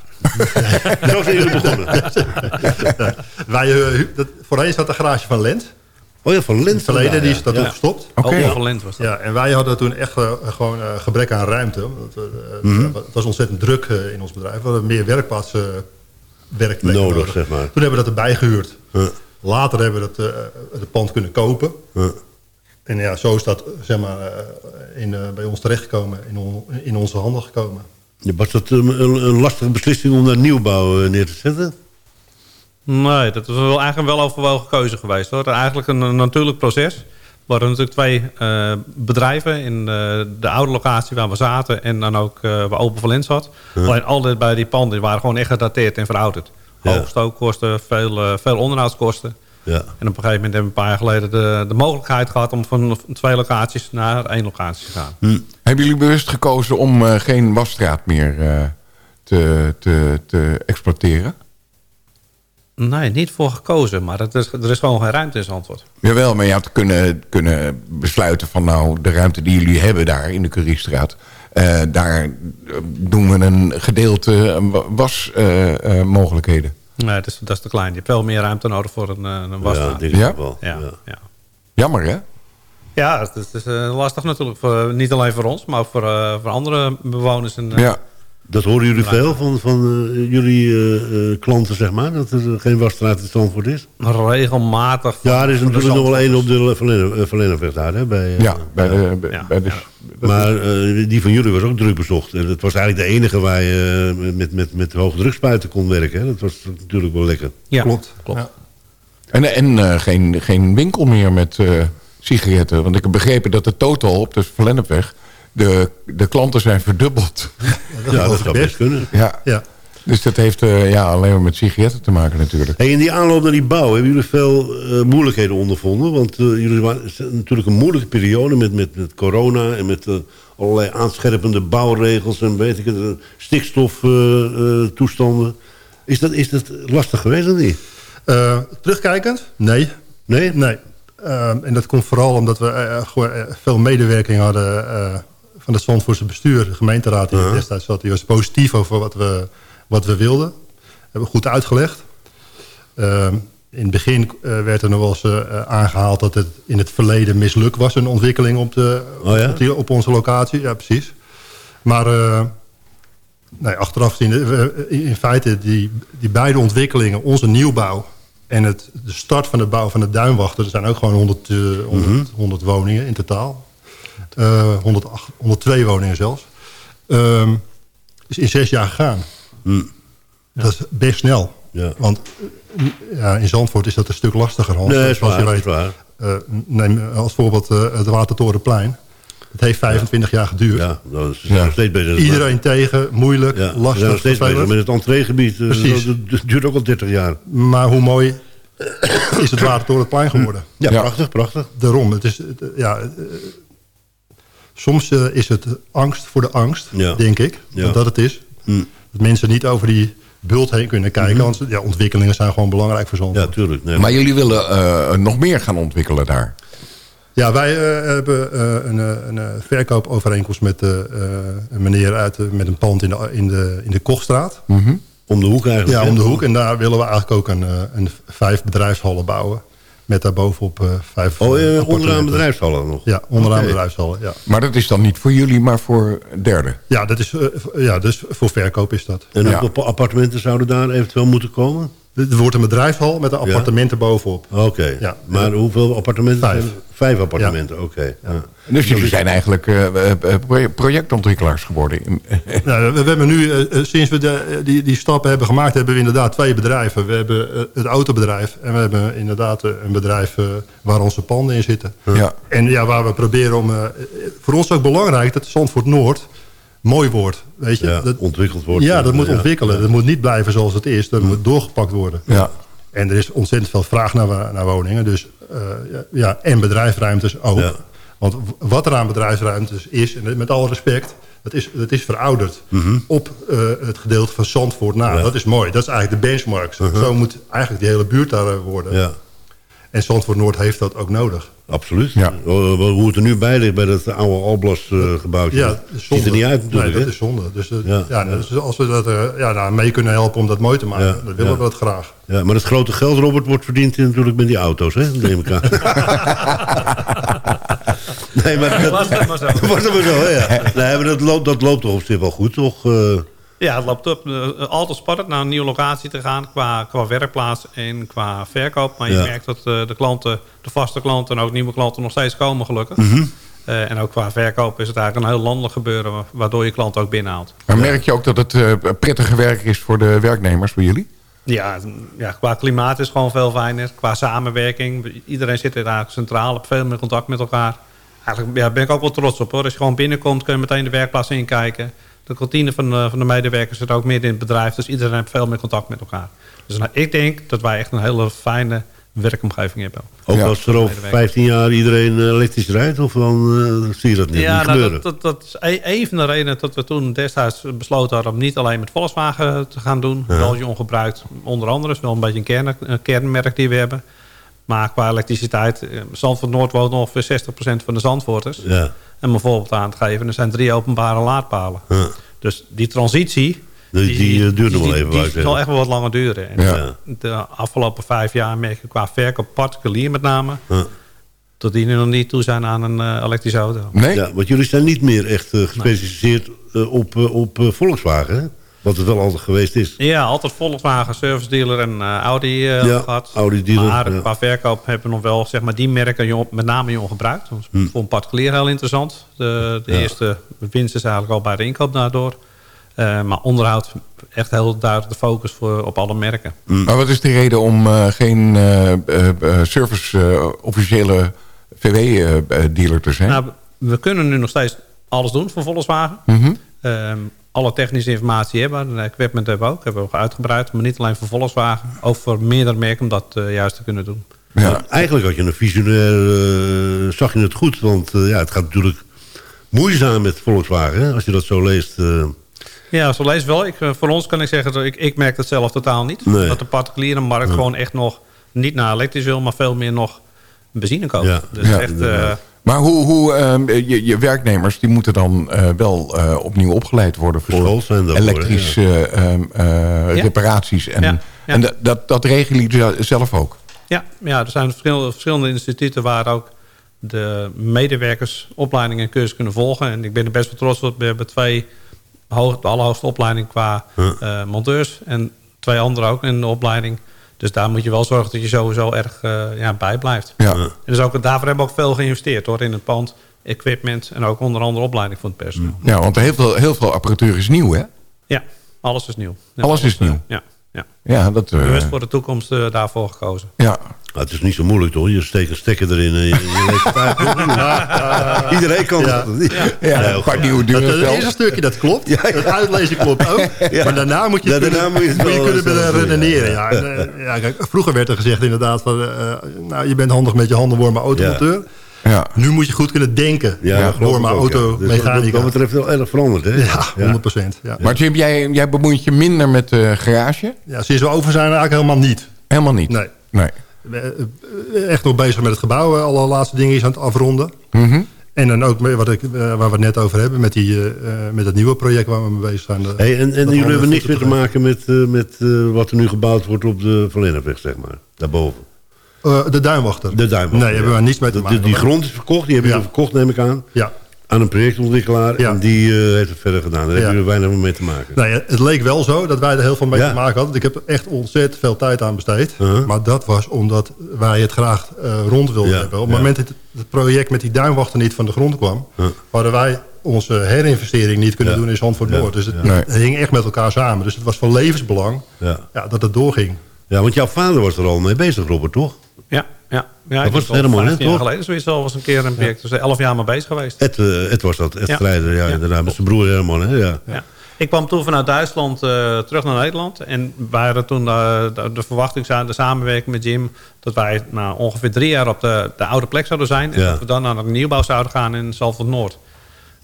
Zo zijn jullie begonnen. Wij, eh, hu- dat, voorheen zat de garage van Lent. Oh ja, van Lent. In het verleden, die ja. is dat Ja. toen gestopt. Oké. Ook wel van Lent was dat. Ja, en wij hadden toen echt eh, gewoon eh, gebrek aan ruimte. Want, eh, Mhm. Het was ontzettend druk eh, in ons bedrijf. We hadden meer werkplaatsen eh, werkplekken Nodig, zeg maar. Toen hebben we dat erbij gehuurd. Later hebben we het, eh, het pand kunnen kopen. En ja, zo is dat zeg maar, eh, in, eh, bij ons terechtgekomen, in, on- in onze handen gekomen. Was dat een, een lastige beslissing om daar nieuwbouw eh, neer te zetten? Nee, dat is wel eigenlijk een weloverwogen keuze geweest. hoor. Eigenlijk een, een natuurlijk proces. We hadden natuurlijk twee eh, bedrijven in eh, de oude locatie waar we zaten... en dan ook waar Open Valent zat. Ja. Alleen altijd bij die panden waren gewoon echt gedateerd en verouderd. Ja. Hoge stookkosten, veel, veel onderhoudskosten. Ja. En op een gegeven moment hebben we een paar jaar geleden de, de mogelijkheid gehad... om van twee locaties naar één locatie te gaan. Hm. Hebben jullie bewust gekozen om eh, geen wasstraat meer eh, te, te, te exploiteren? Nee, niet voor gekozen, maar het is, er is gewoon geen ruimte in Zandvoort. Jawel, maar je had kunnen, kunnen besluiten van nou, de ruimte die jullie hebben daar in de Curiestraat. eh, daar doen we een gedeelte eh, wa- wasmogelijkheden. Nee, dat is, dat is te klein. Je hebt veel meer ruimte nodig voor een, eh, een wasstraat. denk ik Ja? wel. Ja, Ja. ja. Jammer hè? Ja, het is, het is, eh, lastig natuurlijk. Voor, niet alleen voor ons, maar ook voor, eh, voor andere bewoners. En, eh, Ja. Dat horen jullie veel van, van eh, jullie eh, eh, klanten, zeg maar? Dat er geen wasstraat in Zandvoort is? Regelmatig. Ja, er is natuurlijk nog wel één op de Verlenen- Verlenerweg daar, hè? Bij, Ja, bij de, bij, Ja. bij de, Maar die van jullie was ook druk bezocht. En het was eigenlijk de enige waar je met, met, met hoogdrukspuiten kon werken. Hè? Dat was natuurlijk wel lekker. Ja, Klopt. klopt. Ja. En, en geen, geen winkel meer met eh, sigaretten. Want ik heb begrepen dat de total op de Verlennepweg... De, de klanten zijn verdubbeld. Ja, dat zou best kunnen. Ja. Ja. Dus dat heeft eh, ja, alleen maar met sigaretten te maken natuurlijk. Hey, in die aanloop naar die bouw hebben jullie veel eh, moeilijkheden ondervonden. Want eh, jullie waren het is natuurlijk een moeilijke periode met, met, met corona... en met allerlei aanscherpende bouwregels en weet ik het, eh, stikstoftoestanden. is, dat, is dat lastig geweest of niet? Eh, terugkijkend? Nee. Nee? Nee. Ehm, en dat komt vooral omdat we gewoon, veel medewerking hadden eh, van het Zandvoortse bestuur. De gemeenteraad die destijds zat, die was positief over wat we, wat we wilden. Hebben we goed uitgelegd. Ehm, in het begin eh, werd er nog wel eens eh, aangehaald dat het in het verleden mislukt was. Een ontwikkeling op, de, Oh ja? op, die- op onze locatie. Ja, precies. Maar eh, nee, achteraf gezien, eh, we- in feite die, die beide ontwikkelingen, onze nieuwbouw en het, de start van de bouw van de Duinwachter, er zijn ook gewoon 100, eh, 100, 100 woningen in totaal. Eh 108, 102 woningen zelfs. Ehm, is in zes jaar gegaan. Dat is best snel. Ja. Want eh, ja, in Zandvoort is dat een stuk lastiger. Hans, Nee, is zoals waar, je is weet. waar. Eh, neem als voorbeeld eh, het Watertorenplein. Het heeft 25 jaar geduurd. Ja, dat is, nog steeds bezig. Iedereen tegen, moeilijk, Ja, lastig, zijn nog steeds bezig vervelend. met het entreegebied. eh, Precies. Dat, dat duurt ook al 30 jaar. Maar hoe mooi is het Watertorenplein geworden? Ja, Ja. prachtig, prachtig. Daarom. Het is, het, ja, eh, soms eh, is het angst voor de angst, Ja. denk ik. Ja. Dat dat het is. Hm. Dat mensen niet over die bult heen kunnen kijken. Want ja, ontwikkelingen zijn gewoon belangrijk voor Zandvoort. Ja, tuurlijk. Nee, Maar jullie willen eh, nog meer gaan ontwikkelen daar. Ja, wij eh, hebben eh, een, een, verkoopovereenkomst met een meneer uit, met een pand in de, in de, in de Kochstraat. Om de hoek eigenlijk. Ja, om de hoek. En daar willen we eigenlijk ook een, een vijf bedrijfshallen bouwen. Met daarbovenop eh vijf Oh, eh, eh, onderaan bedrijfshallen nog? Ja, onderaan bedrijfshallen, ja. Maar dat is dan niet voor jullie, maar voor derden? Ja, dat is, eh, ja, dus voor verkoop is dat. En hoeveel appartementen zouden daar eventueel moeten komen? Er wordt een bedrijfshal met een appartement erbovenop. Oké, Ja. maar hoeveel appartementen? Vijf. zijn? Vijf appartementen, oké. Ja. Dus jullie zijn eigenlijk eh, pro- projectontwikkelaars geworden. Nou, we, we hebben nu, eh, eh, sinds we de, die, die stappen hebben gemaakt, hebben we inderdaad twee bedrijven. We hebben het autobedrijf en we hebben inderdaad een bedrijf waar onze panden in zitten. Ja. En ja, waar we proberen om... voor ons ook belangrijk dat Zandvoort Noord mooi wordt. Weet je? Ja, dat, ontwikkeld wordt. Ja, dat moet ontwikkelen. Dat moet niet blijven zoals het is. Dat moet doorgepakt worden. Ja. En er is ontzettend veel vraag naar, naar woningen. Dus, eh, ja, en bedrijfsruimtes ook. Ja. Want wat er aan bedrijfsruimtes is, en met alle respect... dat is, dat is verouderd Mhm. op eh, het gedeelte van Zandvoort na. Ja. Dat is mooi. Dat is eigenlijk de benchmark. Zo moet eigenlijk die hele buurt daar eh, worden. Ja. En Zandvoort Noord heeft dat ook nodig. Absoluut. Ja. Hoe het er nu bij ligt bij dat oude Alblas gebouwtje. Ja, ziet er niet uit natuurlijk. Nee, dat hè? is zonde. Dus, eh, Ja. ja. dus als we dat, eh, ja, nou, mee kunnen helpen om dat mooi te maken, Ja. dan willen Ja. we dat graag. Ja, maar het grote geld, Robert, wordt verdiend natuurlijk met die auto's, hè? Neem ik aan. nee, maar dat Was dat maar zo. was dat maar zo, hè, ja. Nee, maar dat loopt, dat loopt toch op zich wel goed, toch? Ja, het loopt op. eh, altijd spannend naar een nieuwe locatie te gaan qua, qua werkplaats en qua verkoop. Maar je Ja. merkt dat eh, de klanten, de vaste klanten en ook nieuwe klanten nog steeds komen gelukkig. Mhm. Eh, en ook qua verkoop is het eigenlijk een heel landelijk gebeuren... wa- waardoor je klant ook binnenhaalt. Maar merk je ook dat het eh prettige werk is voor de werknemers, voor jullie? Ja, ja, qua klimaat is het gewoon veel fijner. Qua samenwerking. Iedereen zit er eigenlijk centraal. Op veel meer contact met elkaar. Eigenlijk ja, ben ik ook wel trots op hoor. Als je gewoon binnenkomt kun je meteen de werkplaats inkijken. De kantine van de, van de medewerkers zit ook meer in het bedrijf. Dus iedereen heeft veel meer contact met elkaar. Dus nou, ik denk dat wij echt een hele fijne werkomgeving hebben. ook Ja. als er over 15 jaar iedereen eh, elektrisch rijdt, of dan eh, zie je dat niet, Ja, niet nou, gebeuren? dat, dat, dat is een van de redenen dat we toen destijds besloten hadden... om niet alleen met Volkswagen te gaan doen. Ja. België ongebruikt, onder andere. is wel een beetje een, kern, een kernmerk die we hebben. Maar qua elektriciteit... eh, Zandvoort Noord woont ongeveer 60% van de Zandvoorters. Ja. En om voorbeeld aan te geven, er zijn drie openbare laadpalen. Ja. Dus die transitie... Die- die, eh, duurt nog wel even, Die ik zeggen. zal echt wel wat langer duren. En Ja. De afgelopen vijf jaar merk je qua verkoop particulier met name... Ja. dat die nu nog niet toe zijn aan een eh, elektrische auto. Nee? Ja, want jullie zijn niet meer echt eh, gespecialiseerd op, op Volkswagen, hè? Wat het wel altijd geweest is. Ja, altijd Volkswagen, service dealer en eh, Audi eh, Ja, gehad. Audi dealer, Maar ja. qua verkoop hebben we nog wel zeg maar, die merken met name jong gebruikt. Dat Hm. voor een particulier heel interessant. De, de Ja. eerste winst is eigenlijk al bij de inkoop daardoor. Eh, maar onderhoud echt heel duidelijk de focus voor, op alle merken. Maar wat is de reden om eh, geen eh, eh, eh, service eh, officiële VW-dealer te zijn? Nou, we kunnen nu nog steeds alles doen voor Volkswagen. Mhm. Ehm, alle technische informatie hebben we. De equipment hebben we ook. Hebben we ook uitgebreid. Maar niet alleen voor Volkswagen. Ook voor meerdere merken om dat eh, juist te kunnen doen. Maar Eigenlijk had je een visionair, eh, zag je het goed. Want eh, ja, het gaat natuurlijk moeizaam met Volkswagen, hè, als je dat zo leest. eh. Ja, zo lees wel. Ik, eh, voor ons kan ik zeggen, dat ik, ik merk het zelf totaal niet. Nee. Dat de particuliere markt Ja. gewoon echt nog niet naar elektrisch wil, maar veel meer nog benzine koopt. Ja. Dus Ja, echt, eh. Maar hoe, hoe ehm, je, je werknemers die moeten dan eh, wel eh, opnieuw opgeleid worden voor elektrische ehm, eh, Ja. reparaties. En, Ja, ja. en dat, dat, dat regelen jullie zelf ook. ja, ja, er zijn verschillende, verschillende instituten waar ook de medewerkers opleidingen en cursus kunnen volgen. En ik ben er best wel trots op. We hebben twee hoog, de allerhoogste opleiding qua eh, monteurs. En twee andere ook in de opleiding. Dus daar moet je wel zorgen dat je sowieso erg eh, ja, bij blijft. Ja. En dus ook, daarvoor hebben we ook veel geïnvesteerd hoor, in het pand, equipment en ook onder andere opleiding van het personeel. Ja, want heel veel, heel veel apparatuur is nieuw, hè? Ja, alles is nieuw. Ja, Alles is nieuw. Ja, ja. Ja, dat... eh, Bewust voor de toekomst eh, daarvoor gekozen. ja. Nou, het is niet zo moeilijk toch? Je steekt een stekker erin en je, je leest het uit. Iedereen kan Ja. dat. Ja, een paar nieuwe Dat, deuren. het eerste stukje, dat klopt. Het uitlezen klopt ook. Maar daarna moet je, daarna kunnen, moet je moet je wel kunnen ja. redeneren. Ja. Eh, ja, kijk, vroeger werd er gezegd inderdaad van... eh, nou, je bent handig met je handen, word maar automonteur. Ja. Nu moet je goed kunnen denken. Ja, ik maar ook, ja. auto, Dus mechanica. dat betreft wel erg veranderd, hè? Ja, 100 procent. Ja. Maar Jim, jij, jij bemoeit je minder met de garage? Ja, sinds we over zijn eigenlijk helemaal niet. Helemaal niet? Nee. Nee. We, eh, Echt nog bezig met het gebouw. eh, Alle laatste dingen is aan het afronden. Mhm. En dan ook met wat ik, eh, waar we het net over hebben. Met, die, met het nieuwe project waar we mee bezig zijn. Hey, en en jullie hebben niks meer te maken met, met wat er nu gebouwd wordt op de Van Lennepweg, zeg maar. Daarboven. De duinwachter. De duinwachter. Nee, hebben we niets mee te De- maken. Die grond is verkocht, die hebben Ja. ze verkocht, neem ik aan. Ja. Aan een projectontwikkelaar. En die eh, heeft het verder gedaan. Daar Ja. hebben we weinig mee te maken. Nee, het leek wel zo dat wij er heel veel mee Ja. te maken hadden. Ik heb er echt ontzettend veel tijd aan besteed. Maar dat was omdat wij het graag eh, rond wilden Ja, hebben. Op het ja. moment dat het, project met die duinwachter niet van de grond kwam... hadden wij onze herinvestering niet kunnen Ja. doen in Zandvoort Ja. Noord. Dus het, Ja. het hing echt met elkaar samen. Dus het was van levensbelang Ja. ja, dat het doorging. Ja, want jouw vader was er al mee bezig, Robert, toch? Ja, ja. ja Dat was het helemaal, hè, 15 jaar toch? geleden zoiets al was een keer een project. Dus 11 jaar mee bezig geweest. Ed, eh, Ed was dat, Ed Ja. Strijder, ja, inderdaad. Met zijn broer Herman, hè? Ja. Ja. Ik kwam toen vanuit Duitsland eh, terug naar Nederland. En hadden toen eh, de, de verwachting, de samenwerking met Jim... dat wij nou, ongeveer drie jaar op de, de oude plek zouden zijn. En Ja. dat we dan naar een nieuwbouw zouden gaan in Zalvoort Noord.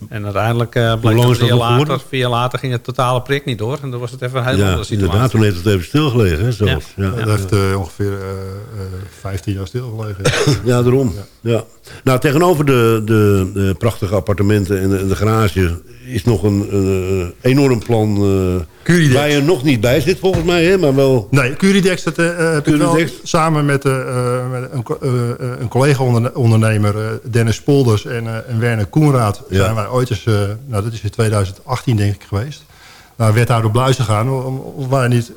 En uiteindelijk eh bleek dat vier, later, vier jaar later ging het totale project niet door. En dan was het even een hele Ja, andere situatie. inderdaad, toen heeft het even stilgelegen, hè, zelfs. Ja. Dat heeft eh, ongeveer eh, eh, 15 jaar stilgelegen. Ja, daarom. Ja. Nou, tegenover de, de, de prachtige appartementen en de, en de garage... is nog een, een, enorm plan eh, waar je nog niet bij zit, volgens mij. Hè, maar wel... Nee, Curidex dat, heb ik wel samen met, eh, met een, een collega-ondernemer, Dennis Spolders en, en Werner Koenraad... Ja. zijn wij ooit eens, nou dat is in 2018 denk ik geweest... naar wethouder Bluis gegaan... om, of wij niet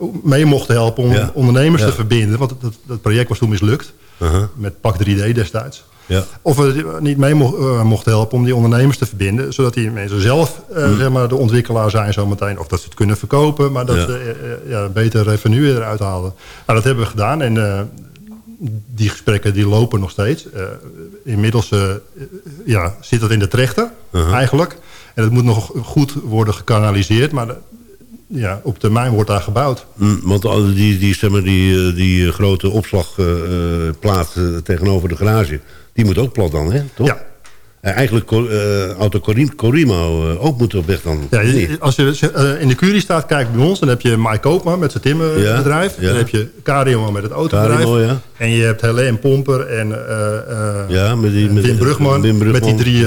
eh, mee mochten helpen om Ja. ondernemers Ja. te verbinden. Want dat, dat project was toen mislukt, Uh-huh. met Pak 3D destijds. Ja. Of we niet mee mo- eh, mochten helpen om die ondernemers te verbinden. Zodat die mensen zelf eh, zeg maar, de ontwikkelaar zijn zometeen. Of dat ze het kunnen verkopen. Maar dat Ja. ze beter revenue eruit halen. Nou, dat hebben we gedaan. En die gesprekken die lopen nog steeds. Inmiddels ja, zit dat in de trechter eigenlijk. En het moet nog goed worden gekanaliseerd. Maar ja, op termijn wordt daar gebouwd. Mm, want die, die, zeg maar, die, eh, die eh, grote opslagplaat eh, tegenover de garage... die moet ook plat dan, hè? Toch? Ja. En eigenlijk eh, Auto Corim- Corimo ook moet op weg dan. Ja, als je in de curie staat, kijk bij ons, dan heb je Mike Koopman met zijn timmerbedrijf. Ja. Dan heb je Karimo met het autobedrijf. En je hebt Helene Pomper en Ja, met die- met- Wim, Brugman, Wim Brugman, met die drie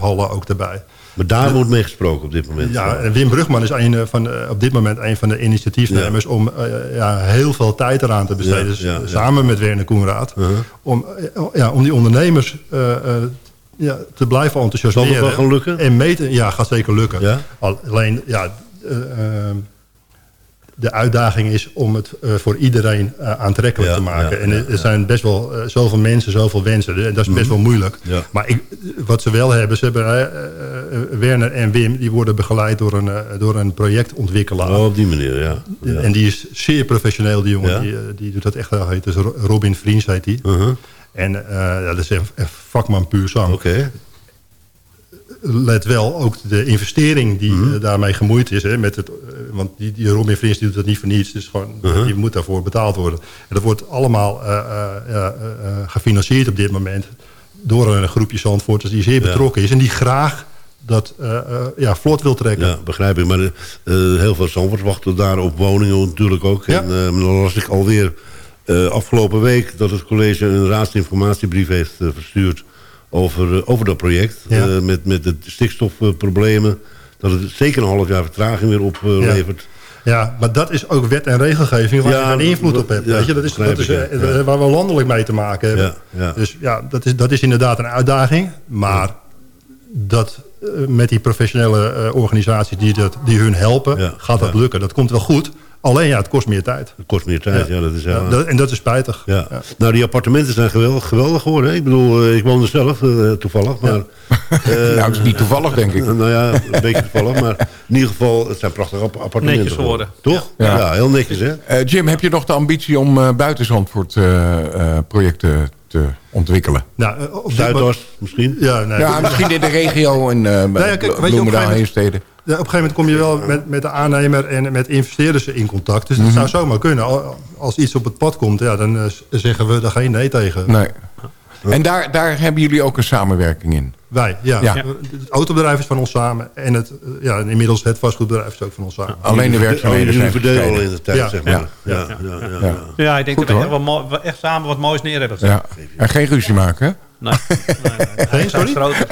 hallen ook erbij. Maar daar wordt mee gesproken op dit moment. Ja, en Wim Brugman is een, eh, van, de- op dit moment een van de initiatiefnemers... om eh, ja, heel veel tijd eraan te besteden. Ja, eh. Samen met Werner Koenraad. om, eh, ja, om die ondernemers eh, eh, ja, te blijven enthousiasmeren. Zal dat wel gaan lukken? En meten, ja, gaat zeker lukken. Alleen, ja... de uitdaging is om het eh, voor iedereen eh, aantrekkelijk Ja, te maken. ja, en er, ja, er zijn best wel eh, zoveel mensen, zoveel wensen. En dat is best Mhm. wel moeilijk. Maar ik, wat ze wel hebben, ze hebben Werner en Wim... die worden begeleid door een, door een projectontwikkelaar. Oh, op die manier, ja. En die is zeer professioneel, die jongen. Die, die doet dat echt wel. Dus Ro- Robin Vriends heet die. Uh-huh. En dat is een, vakman puur zang. Oké. Let wel ook de investering die Mhm. eh, daarmee gemoeid is. Hè, met het, eh, want die, die Robin die doet dat niet voor niets. Dus gewoon, Uh-huh. die moet daarvoor betaald worden. En dat wordt allemaal eh, gefinancierd op dit moment. Door een groepje Zandvoorters die zeer Ja. betrokken is. En die graag dat ja, vlot wil trekken. Ja, begrijp ik. Maar heel veel Zandvoorts wachten daar op woningen natuurlijk ook. Ja. En dan las ik alweer afgelopen week... dat het college een raadsinformatiebrief heeft verstuurd... Over, eh, over dat project. Ja. Eh, met, met de stikstofproblemen. dat het zeker een half jaar vertraging weer oplevert. Ja, maar dat is ook wet en regelgeving waar Ja, je geen invloed op hebt. ja, weet je? Dat is, dat is ja. eh, Ja. waar we landelijk mee te maken hebben. Ja, ja. Dus ja, dat is, dat is inderdaad een uitdaging. Maar dat met die professionele organisaties die, dat, die hun helpen, Ja, gaat dat ja. lukken. Dat komt wel goed. Alleen ja, het kost meer tijd. Het kost meer tijd, ja. dat is, ja. dat- en dat is spijtig. Ja. Nou, die appartementen zijn geweldig, geweldig geworden. hè. Ik bedoel, eh, ik woon er zelf eh, toevallig. Maar, eh, Nou, het is niet toevallig, denk ik. nou ja, een beetje toevallig. Maar in ieder geval, het zijn prachtige app- appartementen. Netjes geworden. Toch? Ja. Ja. heel netjes, hè? Eh, Jim, heb je nog de ambitie om eh buiten Zandvoort eh, eh, projecten te ontwikkelen? Nou, Zuidas misschien? Ja, nee. Ja, misschien in de regio en eh ja, kijk, Bloemendaal, Heemstede. Ja, op een gegeven moment kom je wel met, met de aannemer en met investeerders in contact. Dus dat Mhm. zou zomaar kunnen. Al- Als iets op het pad komt, ja, dan eh, zeggen we er geen nee tegen. Nee. En daar, daar hebben jullie ook een samenwerking in? Wij, ja. Ja. Het autobedrijf is van ons samen. En het, eh, ja, inmiddels het vastgoedbedrijf is ook van ons samen. Alleen de werkzaamheden zijn verdelen in de tijd, Ja. zeg maar. Ja, Ja. ja, ja, ja, Ja. Ja, ik denk Goed, dat we echt, wel echt samen wat moois neer hebben gezet. Ja. En geen ruzie maken, hè? Nee. Geen, sorry? groter.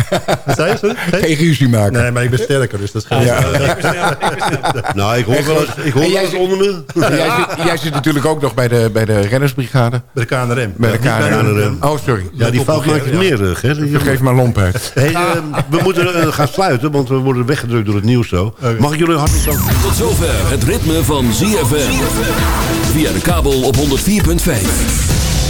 Wat zei je, sorry? Geen ruzie maken. Nee, maar ik ben sterker, dus dat is geen... Ja. Nou, ik hoor wel eens, ik hoor En wel jij eens zit- onder me. Jij, zit, jij zit natuurlijk ook nog bij de, bij de rennersbrigade. Bij de KNRM. Bij de KNRM. Oh, sorry. Ja, die fout maak meer, eh, Ger. Vergeef maar lompheid. Hey, eh, we moeten eh, gaan sluiten, want we worden weggedrukt door het nieuws zo. Mag ik jullie hartelijk danken? Tot zover het ritme van ZFM. Via de kabel op 104.5.